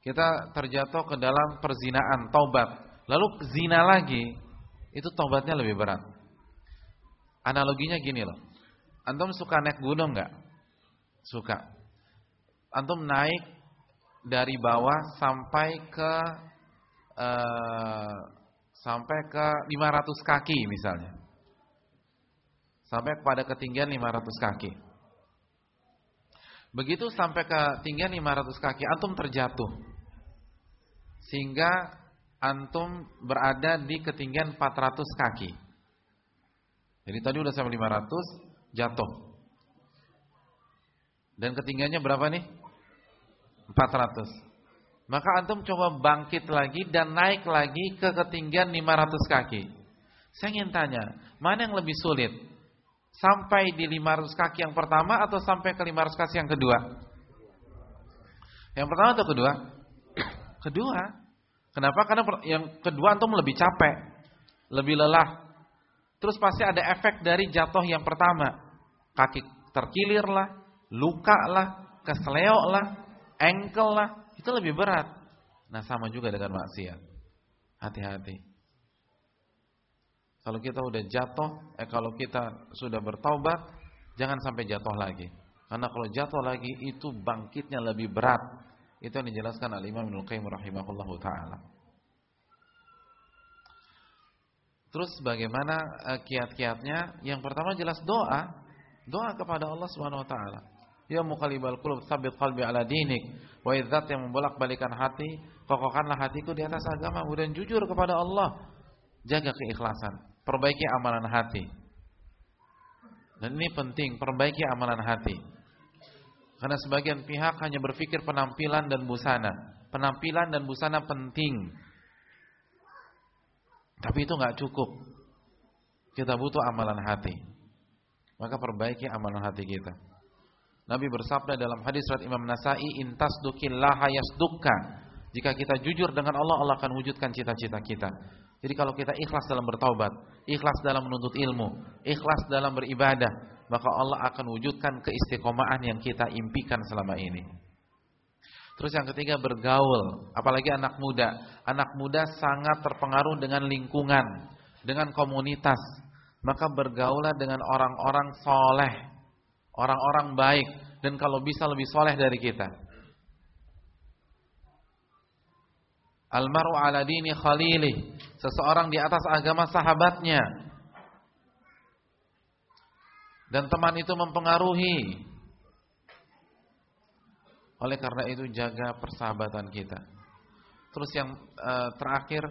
Kita terjatuh ke dalam perzinaan, tobat. Lalu zina lagi, itu tobatnya lebih berat. Analoginya gini loh. Antum suka naik gunung nggak? Suka. Antum naik dari bawah sampai ke uh, sampai ke 500 kaki misalnya. Sampai pada ketinggian 500 kaki. Begitu sampai ke tinggian 500 kaki antum terjatuh. Sehingga antum berada di ketinggian 400 kaki. Jadi tadi udah sampai 500 jatuh. Dan ketinggiannya berapa nih? 400. Maka antum coba bangkit lagi dan naik lagi ke ketinggian 500 kaki. Saya ingin tanya, mana yang lebih sulit? Sampai di 500 kaki yang pertama atau sampai ke 500 kaki yang kedua? Yang pertama atau kedua? kedua. Kenapa? Karena yang kedua antum lebih capek, lebih lelah. Terus pasti ada efek dari jatuh yang pertama. Kaki terkilir lah, luka lah, keseleok lah, engkel lah, itu lebih berat. Nah sama juga dengan maksiat. Hati-hati. Kalau kita udah jatuh, eh kalau kita sudah bertaubat, jangan sampai jatuh lagi. Karena kalau jatuh lagi itu bangkitnya lebih berat. Itu yang dijelaskan oleh Imam Ibnu Qayyim rahimahullahu taala. Terus bagaimana uh, kiat-kiatnya? Yang pertama jelas doa. Doa kepada Allah Subhanahu wa taala. Ya muqallibal qulub, tsabbit qalbi ala dinik. Wa idzat yang membolak-balikan hati, kokohkanlah hatiku di atas agamamu dan jujur kepada Allah. Jaga keikhlasan perbaiki amalan hati. Dan ini penting, perbaiki amalan hati. Karena sebagian pihak hanya berpikir penampilan dan busana. Penampilan dan busana penting. Tapi itu nggak cukup. Kita butuh amalan hati. Maka perbaiki amalan hati kita. Nabi bersabda dalam hadis surat Imam Nasai, "Intas dukillaha yasdukka." Jika kita jujur dengan Allah, Allah akan wujudkan cita-cita kita. Jadi kalau kita ikhlas dalam bertaubat, ikhlas dalam menuntut ilmu, ikhlas dalam beribadah, maka Allah akan wujudkan keistiqomahan yang kita impikan selama ini. Terus yang ketiga bergaul, apalagi anak muda. Anak muda sangat terpengaruh dengan lingkungan, dengan komunitas. Maka bergaulah dengan orang-orang soleh, orang-orang baik, dan kalau bisa lebih soleh dari kita. Almaru ala dini khalilih, seseorang di atas agama sahabatnya. Dan teman itu mempengaruhi oleh karena itu jaga persahabatan kita. Terus yang uh, terakhir,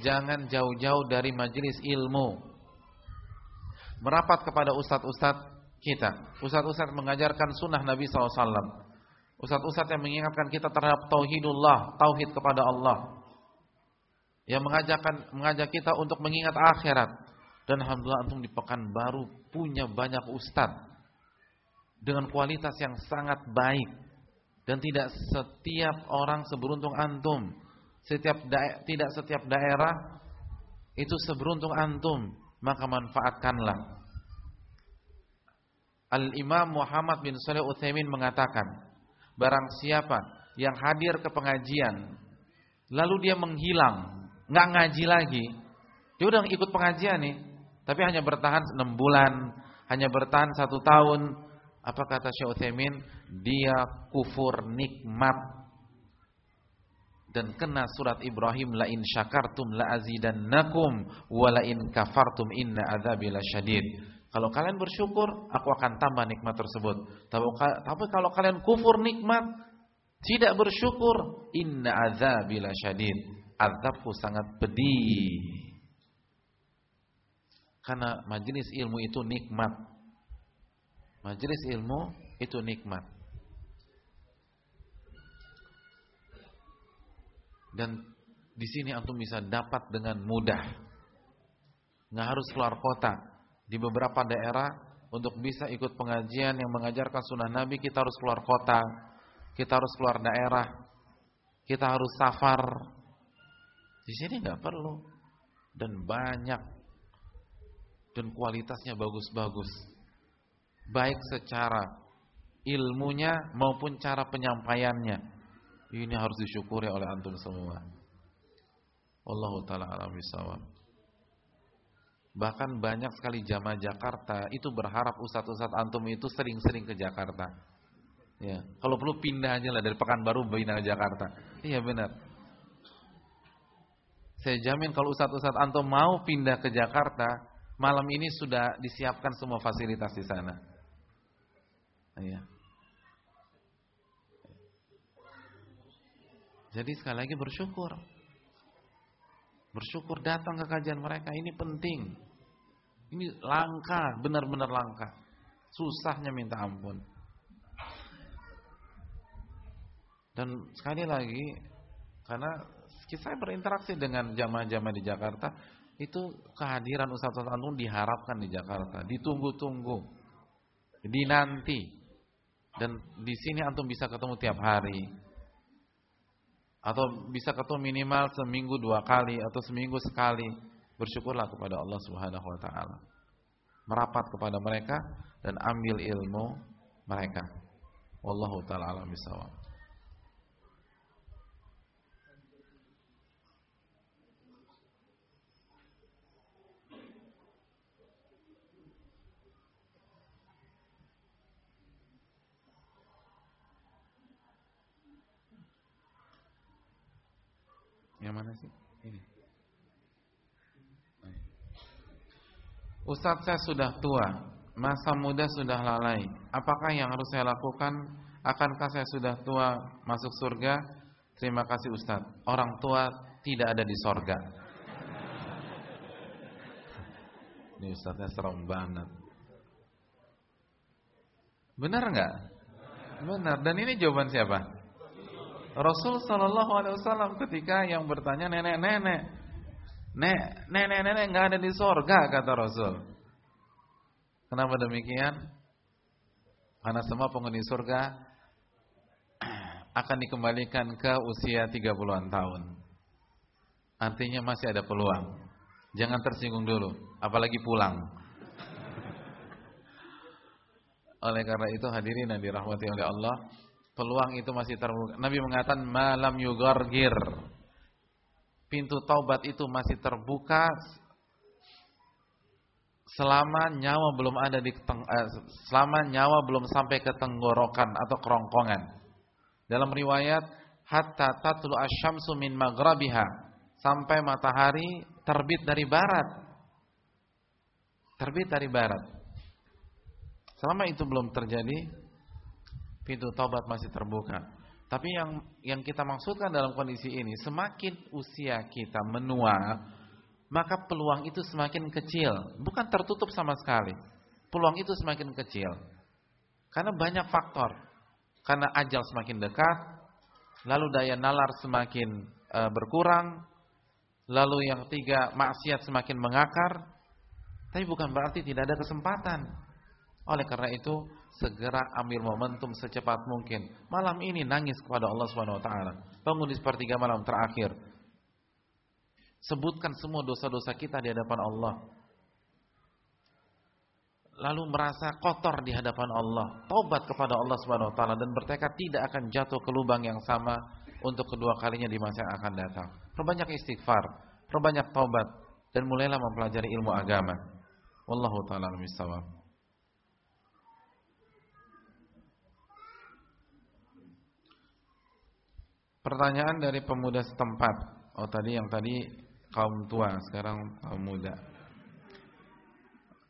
jangan jauh-jauh dari majelis ilmu. Merapat kepada ustadz-ustadz kita. Ustadz-ustadz mengajarkan sunnah Nabi SAW. Ustadz-ustadz yang mengingatkan kita terhadap tauhidullah, tauhid kepada Allah. Yang mengajarkan mengajak kita untuk mengingat akhirat. Dan alhamdulillah antum di baru punya banyak ustadz dengan kualitas yang sangat baik dan tidak setiap orang seberuntung antum. Setiap tidak setiap daerah itu seberuntung antum, maka manfaatkanlah. Al-Imam Muhammad bin Saleh Utsaimin mengatakan, barang siapa yang hadir ke pengajian lalu dia menghilang, nggak ngaji lagi, dia udah ikut pengajian nih, tapi hanya bertahan enam bulan, hanya bertahan satu tahun, apa kata Syekh Utsaimin? Dia kufur nikmat dan kena surat Ibrahim la in syakartum la azidannakum wa la in kafartum inna adzabi lasyadid. Kalau kalian bersyukur, aku akan tambah nikmat tersebut. Tapi kalau kalian kufur nikmat, tidak bersyukur, inna adzabi lasyadid. Azabku sangat pedih. Karena majelis ilmu itu nikmat Majelis ilmu itu nikmat. Dan di sini antum bisa dapat dengan mudah. Nggak harus keluar kota. Di beberapa daerah untuk bisa ikut pengajian yang mengajarkan sunnah Nabi kita harus keluar kota. Kita harus keluar daerah. Kita harus safar. Di sini nggak perlu. Dan banyak. Dan kualitasnya bagus-bagus baik secara ilmunya maupun cara penyampaiannya. Ini harus disyukuri oleh antum semua. Allahu taala alam bisawab. Bahkan banyak sekali jamaah Jakarta itu berharap ustadz-ustadz antum itu sering-sering ke Jakarta. Ya, kalau perlu pindah aja lah dari Pekanbaru pindah ke Jakarta. Iya benar. Saya jamin kalau ustadz-ustadz antum mau pindah ke Jakarta, malam ini sudah disiapkan semua fasilitas di sana. Iya. Jadi sekali lagi bersyukur. Bersyukur datang ke kajian mereka ini penting. Ini langka, benar-benar langka. Susahnya minta ampun. Dan sekali lagi karena saya berinteraksi dengan jamaah-jamaah di Jakarta, itu kehadiran Ustaz Ustaz Anung diharapkan di Jakarta, ditunggu-tunggu, dinanti. Dan di sini antum bisa ketemu tiap hari. Atau bisa ketemu minimal seminggu dua kali atau seminggu sekali. Bersyukurlah kepada Allah Subhanahu wa taala. Merapat kepada mereka dan ambil ilmu mereka. Wallahu taala alam bisawab. Yang mana sih? Ini. Ustadz saya sudah tua, masa muda sudah lalai. Apakah yang harus saya lakukan? Akankah saya sudah tua masuk surga? Terima kasih Ustadz. Orang tua tidak ada di sorga. Ini Ustadznya serem banget. Benar nggak? Benar. Dan ini jawaban siapa? Rasul Shallallahu Alaihi Wasallam ketika yang bertanya nenek-nenek, nek nenek-nenek nggak ada di sorga kata Rasul. Kenapa demikian? Karena semua penghuni surga akan dikembalikan ke usia 30-an tahun. artinya masih ada peluang. Jangan tersinggung dulu, apalagi pulang. Oleh karena itu hadirin yang dirahmati oleh Allah, peluang itu masih terbuka. Nabi mengatakan malam yugargir. Pintu taubat itu masih terbuka selama nyawa belum ada di eh, selama nyawa belum sampai ke tenggorokan atau kerongkongan. Dalam riwayat hatta tatlu asyamsu min maghrabiha sampai matahari terbit dari barat. Terbit dari barat. Selama itu belum terjadi, pintu taubat masih terbuka. Tapi yang yang kita maksudkan dalam kondisi ini, semakin usia kita menua, maka peluang itu semakin kecil, bukan tertutup sama sekali. Peluang itu semakin kecil. Karena banyak faktor. Karena ajal semakin dekat, lalu daya nalar semakin e, berkurang, lalu yang ketiga maksiat semakin mengakar. Tapi bukan berarti tidak ada kesempatan. Oleh karena itu, segera ambil momentum secepat mungkin. Malam ini nangis kepada Allah Subhanahu wa taala. Bangun di sepertiga malam terakhir Sebutkan semua dosa-dosa kita di hadapan Allah. Lalu merasa kotor di hadapan Allah. Tobat kepada Allah Subhanahu wa taala dan bertekad tidak akan jatuh ke lubang yang sama untuk kedua kalinya di masa yang akan datang. Perbanyak istighfar, perbanyak tobat dan mulailah mempelajari ilmu agama. Wallahu taala Pertanyaan dari pemuda setempat. Oh tadi yang tadi kaum tua, sekarang kaum muda.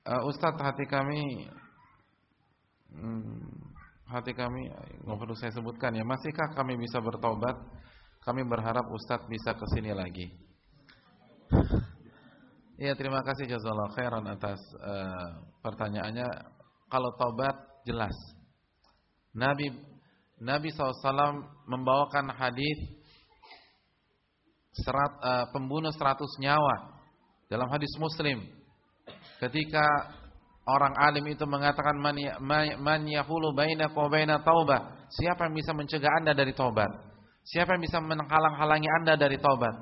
Uh, Ustadz hati kami hmm, hati kami nggak perlu saya sebutkan ya. Masihkah kami bisa bertobat? Kami berharap Ustadz bisa ke sini lagi. Iya terima kasih jazakallah khairan atas uh, pertanyaannya. Kalau tobat jelas. Nabi Nabi SAW membawakan hadis serat, uh, pembunuh seratus nyawa dalam hadis Muslim. Ketika orang alim itu mengatakan man, ya, man yahulu bainaka taubah siapa yang bisa mencegah Anda dari taubat? Siapa yang bisa menghalang-halangi Anda dari taubat?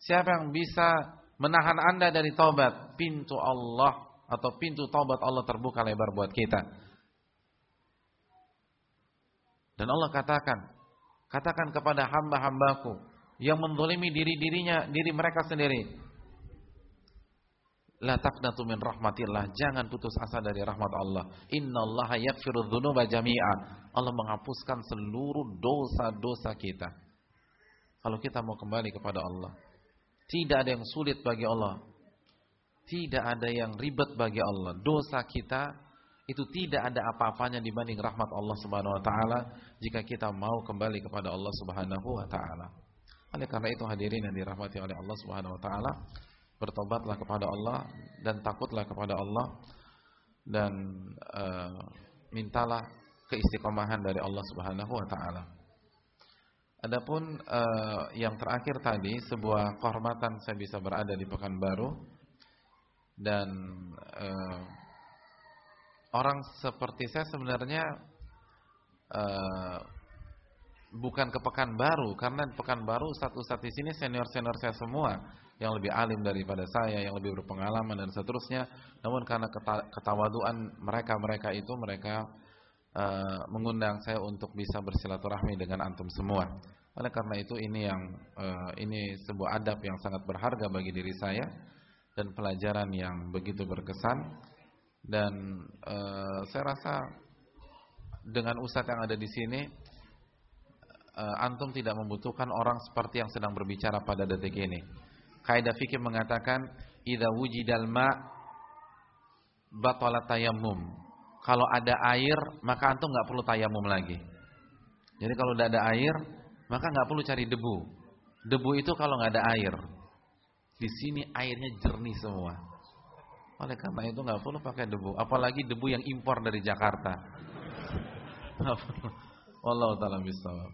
Siapa yang bisa menahan Anda dari taubat? Pintu Allah atau pintu taubat Allah terbuka lebar buat kita dan Allah katakan katakan kepada hamba-hambaku yang mendolimi diri-dirinya, diri mereka sendiri. La taqnatu min rahmatillah. Jangan putus asa dari rahmat Allah. Innallaha yaghfiru dzunuba jami'a. Allah menghapuskan seluruh dosa-dosa kita. Kalau kita mau kembali kepada Allah. Tidak ada yang sulit bagi Allah. Tidak ada yang ribet bagi Allah. Dosa kita itu tidak ada apa-apanya dibanding rahmat Allah Subhanahu wa taala jika kita mau kembali kepada Allah Subhanahu wa taala. Oleh karena itu hadirin yang dirahmati oleh Allah Subhanahu wa taala, bertobatlah kepada Allah dan takutlah kepada Allah dan uh, mintalah keistiqomahan dari Allah Subhanahu wa taala. Adapun uh, yang terakhir tadi sebuah kehormatan saya bisa berada di Pekanbaru dan uh, orang seperti saya sebenarnya uh, bukan ke Pekanbaru karena Pekanbaru ustaz-ustaz di sini senior-senior saya semua yang lebih alim daripada saya, yang lebih berpengalaman dan seterusnya. Namun karena ketawaduan mereka-mereka itu mereka uh, mengundang saya untuk bisa bersilaturahmi dengan antum semua. Oleh karena itu ini yang uh, ini sebuah adab yang sangat berharga bagi diri saya dan pelajaran yang begitu berkesan dan uh, saya rasa dengan ustaz yang ada di sini uh, antum tidak membutuhkan orang seperti yang sedang berbicara pada detik ini. Kaidah fikih mengatakan idza wujidal ma tayammum. Kalau ada air, maka antum nggak perlu tayamum lagi. Jadi kalau udah ada air, maka nggak perlu cari debu. Debu itu kalau nggak ada air. Di sini airnya jernih semua. Oleh karena itu nggak perlu pakai debu, apalagi debu yang impor dari Jakarta. Allah taala bisawab.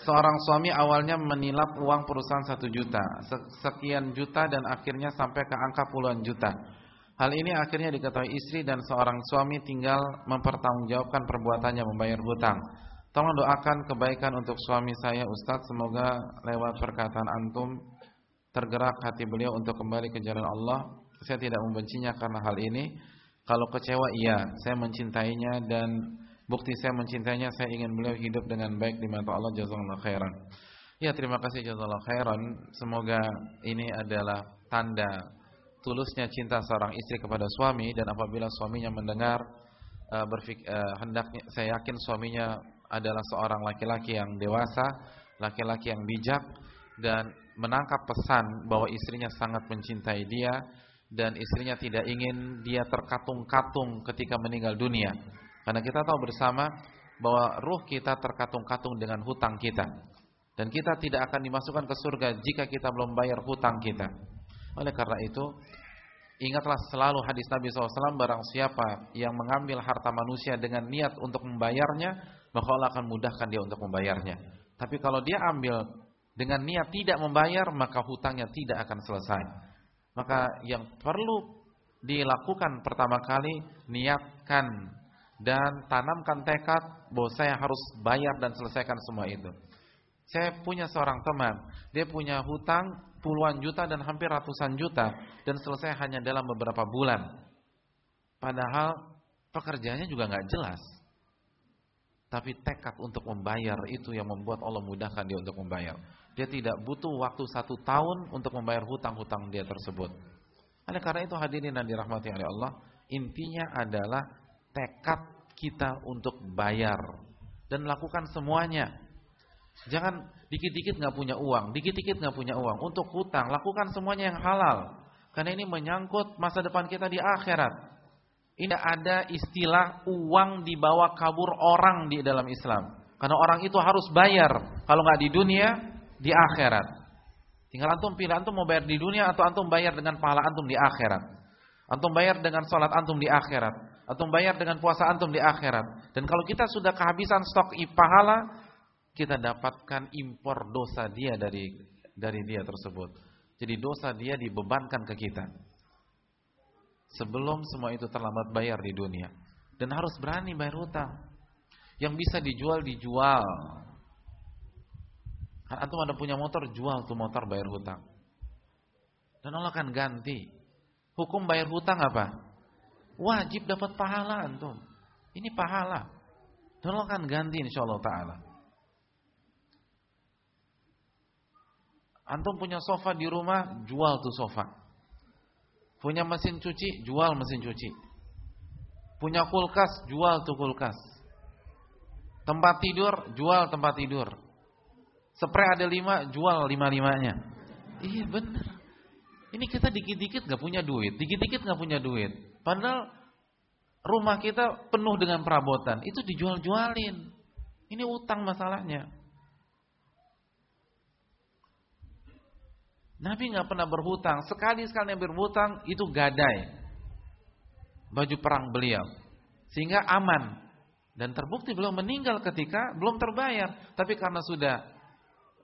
Seorang suami awalnya menilap uang perusahaan satu juta, sekian juta dan akhirnya sampai ke angka puluhan juta. Hal ini akhirnya diketahui istri dan seorang suami tinggal mempertanggungjawabkan perbuatannya membayar hutang. Tolong doakan kebaikan untuk suami saya Ustadz. Semoga lewat perkataan antum Tergerak hati beliau untuk kembali ke jalan Allah. Saya tidak membencinya karena hal ini. Kalau kecewa iya Saya mencintainya dan Bukti saya mencintainya Saya ingin beliau hidup dengan baik di mata Allah. Jazakallah khairan. Ya terima kasih. Jazakallah khairan. Semoga ini adalah tanda Tulusnya cinta seorang istri kepada suami Dan apabila suaminya mendengar uh, berfik, uh, hendaknya Saya yakin suaminya adalah seorang laki-laki yang dewasa, laki-laki yang bijak dan menangkap pesan bahwa istrinya sangat mencintai dia dan istrinya tidak ingin dia terkatung-katung ketika meninggal dunia. Karena kita tahu bersama bahwa ruh kita terkatung-katung dengan hutang kita. Dan kita tidak akan dimasukkan ke surga jika kita belum bayar hutang kita. Oleh karena itu, ingatlah selalu hadis Nabi SAW barang siapa yang mengambil harta manusia dengan niat untuk membayarnya, maka Allah akan mudahkan dia untuk membayarnya. Tapi kalau dia ambil dengan niat tidak membayar, maka hutangnya tidak akan selesai. Maka yang perlu dilakukan pertama kali niatkan dan tanamkan tekad bahwa saya harus bayar dan selesaikan semua itu. Saya punya seorang teman, dia punya hutang puluhan juta dan hampir ratusan juta dan selesai hanya dalam beberapa bulan. Padahal pekerjaannya juga nggak jelas. Tapi tekad untuk membayar itu yang membuat Allah mudahkan dia untuk membayar. Dia tidak butuh waktu satu tahun untuk membayar hutang-hutang dia tersebut. Oleh karena itu hadirin dan dirahmati oleh Allah, intinya adalah tekad kita untuk bayar dan lakukan semuanya. Jangan dikit-dikit nggak punya uang, dikit-dikit nggak punya uang untuk hutang, lakukan semuanya yang halal. Karena ini menyangkut masa depan kita di akhirat. Ini ada istilah uang dibawa kabur orang di dalam Islam. Karena orang itu harus bayar. Kalau nggak di dunia, di akhirat. Tinggal antum pilih antum mau bayar di dunia atau antum bayar dengan pahala antum di akhirat. Antum bayar dengan sholat antum di akhirat. Antum bayar dengan puasa antum di akhirat. Dan kalau kita sudah kehabisan stok pahala, kita dapatkan impor dosa dia dari dari dia tersebut. Jadi dosa dia dibebankan ke kita sebelum semua itu terlambat bayar di dunia. Dan harus berani bayar hutang. Yang bisa dijual dijual. Antum ada punya motor jual tuh motor bayar hutang. Dan Allah akan ganti. Hukum bayar hutang apa? Wajib dapat pahala antum. Ini pahala. Dan Allah akan ganti insyaallah taala. Antum punya sofa di rumah jual tuh sofa Punya mesin cuci, jual mesin cuci. Punya kulkas, jual tuh kulkas. Tempat tidur, jual tempat tidur. Spray ada lima, jual lima-limanya. Iya benar. Ini kita dikit-dikit gak punya duit, dikit-dikit gak punya duit. Padahal rumah kita penuh dengan perabotan, itu dijual-jualin. Ini utang masalahnya. Nabi nggak pernah berhutang. Sekali sekali yang berhutang itu gadai baju perang beliau, sehingga aman dan terbukti beliau meninggal ketika belum terbayar. Tapi karena sudah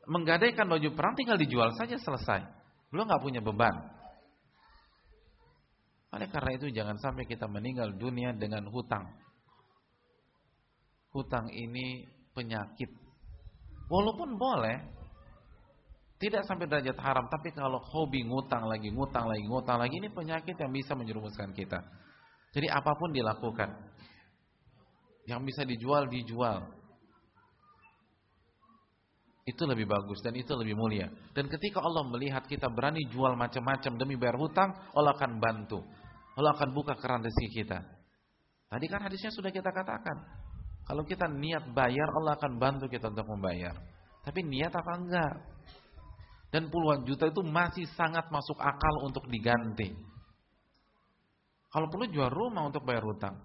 menggadaikan baju perang, tinggal dijual saja selesai. Beliau nggak punya beban. Oleh karena itu jangan sampai kita meninggal dunia dengan hutang. Hutang ini penyakit. Walaupun boleh, tidak sampai derajat haram, tapi kalau hobi ngutang lagi, ngutang lagi, ngutang lagi, ini penyakit yang bisa menjerumuskan kita. Jadi apa pun dilakukan. Yang bisa dijual, dijual. Itu lebih bagus dan itu lebih mulia. Dan ketika Allah melihat kita berani jual macam-macam demi bayar hutang, Allah akan bantu. Allah akan buka keran rezeki kita. Tadi kan hadisnya sudah kita katakan. Kalau kita niat bayar, Allah akan bantu kita untuk membayar. Tapi niat apa enggak? Dan puluhan juta itu masih sangat masuk akal untuk diganti. Kalau perlu jual rumah untuk bayar hutang.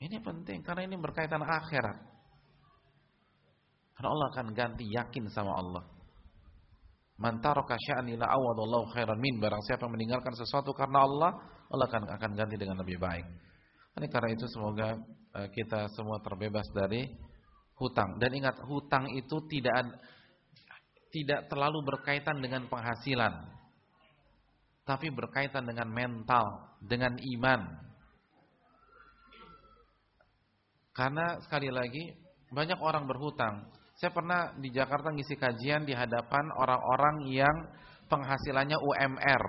Ini penting karena ini berkaitan akhirat. Karena Allah akan ganti yakin sama Allah. Man taraka sya'an ila awadallahu khairan min barang siapa yang meninggalkan sesuatu karena Allah, Allah akan akan ganti dengan lebih baik. Ini karena itu semoga eh, kita semua terbebas dari hutang. Dan ingat hutang itu tidak tidak terlalu berkaitan dengan penghasilan. tapi berkaitan dengan mental, dengan iman. Karena sekali lagi banyak orang berhutang. Saya pernah di Jakarta ngisi kajian di hadapan orang-orang yang penghasilannya UMR.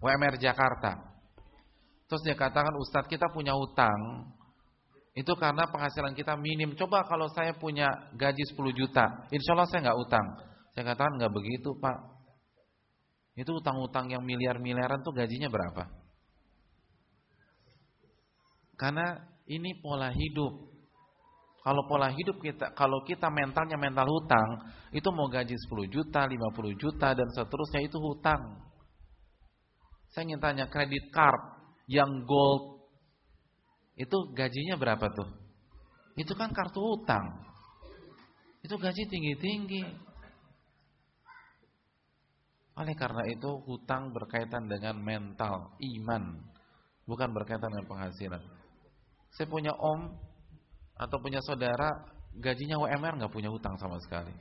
UMR Jakarta. Terus dia katakan, Ustadz kita punya hutang. Itu karena penghasilan kita minim. Coba kalau saya punya gaji 10 juta. Insya Allah saya nggak utang. Saya katakan nggak begitu pak. Itu utang-utang yang miliar-miliaran tuh gajinya berapa? Karena ini pola hidup. Kalau pola hidup kita, kalau kita mentalnya mental hutang, itu mau gaji 10 juta, 50 juta dan seterusnya itu hutang. Saya ingin tanya kredit card yang gold itu gajinya berapa tuh? Itu kan kartu hutang. Itu gaji tinggi-tinggi. Oleh karena itu hutang berkaitan dengan mental, iman, bukan berkaitan dengan penghasilan. Saya punya om atau punya saudara gajinya UMR nggak punya hutang sama sekali.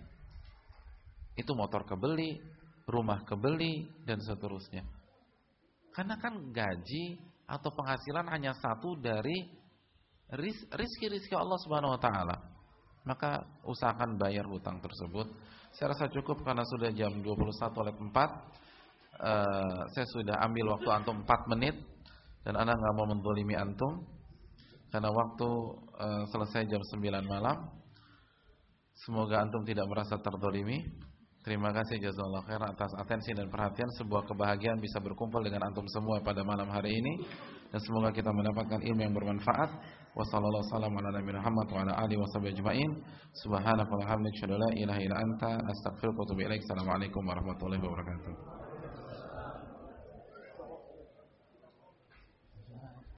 Itu motor kebeli, rumah kebeli dan seterusnya. Karena kan gaji atau penghasilan hanya satu dari rizki-rizki Allah Subhanahu wa taala. Maka usahakan bayar hutang tersebut. Saya rasa cukup karena sudah jam 21 lewat 4. Uh, saya sudah ambil waktu antum 4 menit dan Anda nggak mau mendolimi antum karena waktu uh, selesai jam 9 malam. Semoga antum tidak merasa terdolimi. Terima kasih jazakallahu khair atas atensi dan perhatian. Sebuah kebahagiaan bisa berkumpul dengan antum semua pada malam hari ini dan semoga kita mendapatkan ilmu yang bermanfaat. Wassalamualaikum warahmatullahi wabarakatuh. Assalamualaikum warahmatullahi wabarakatuh.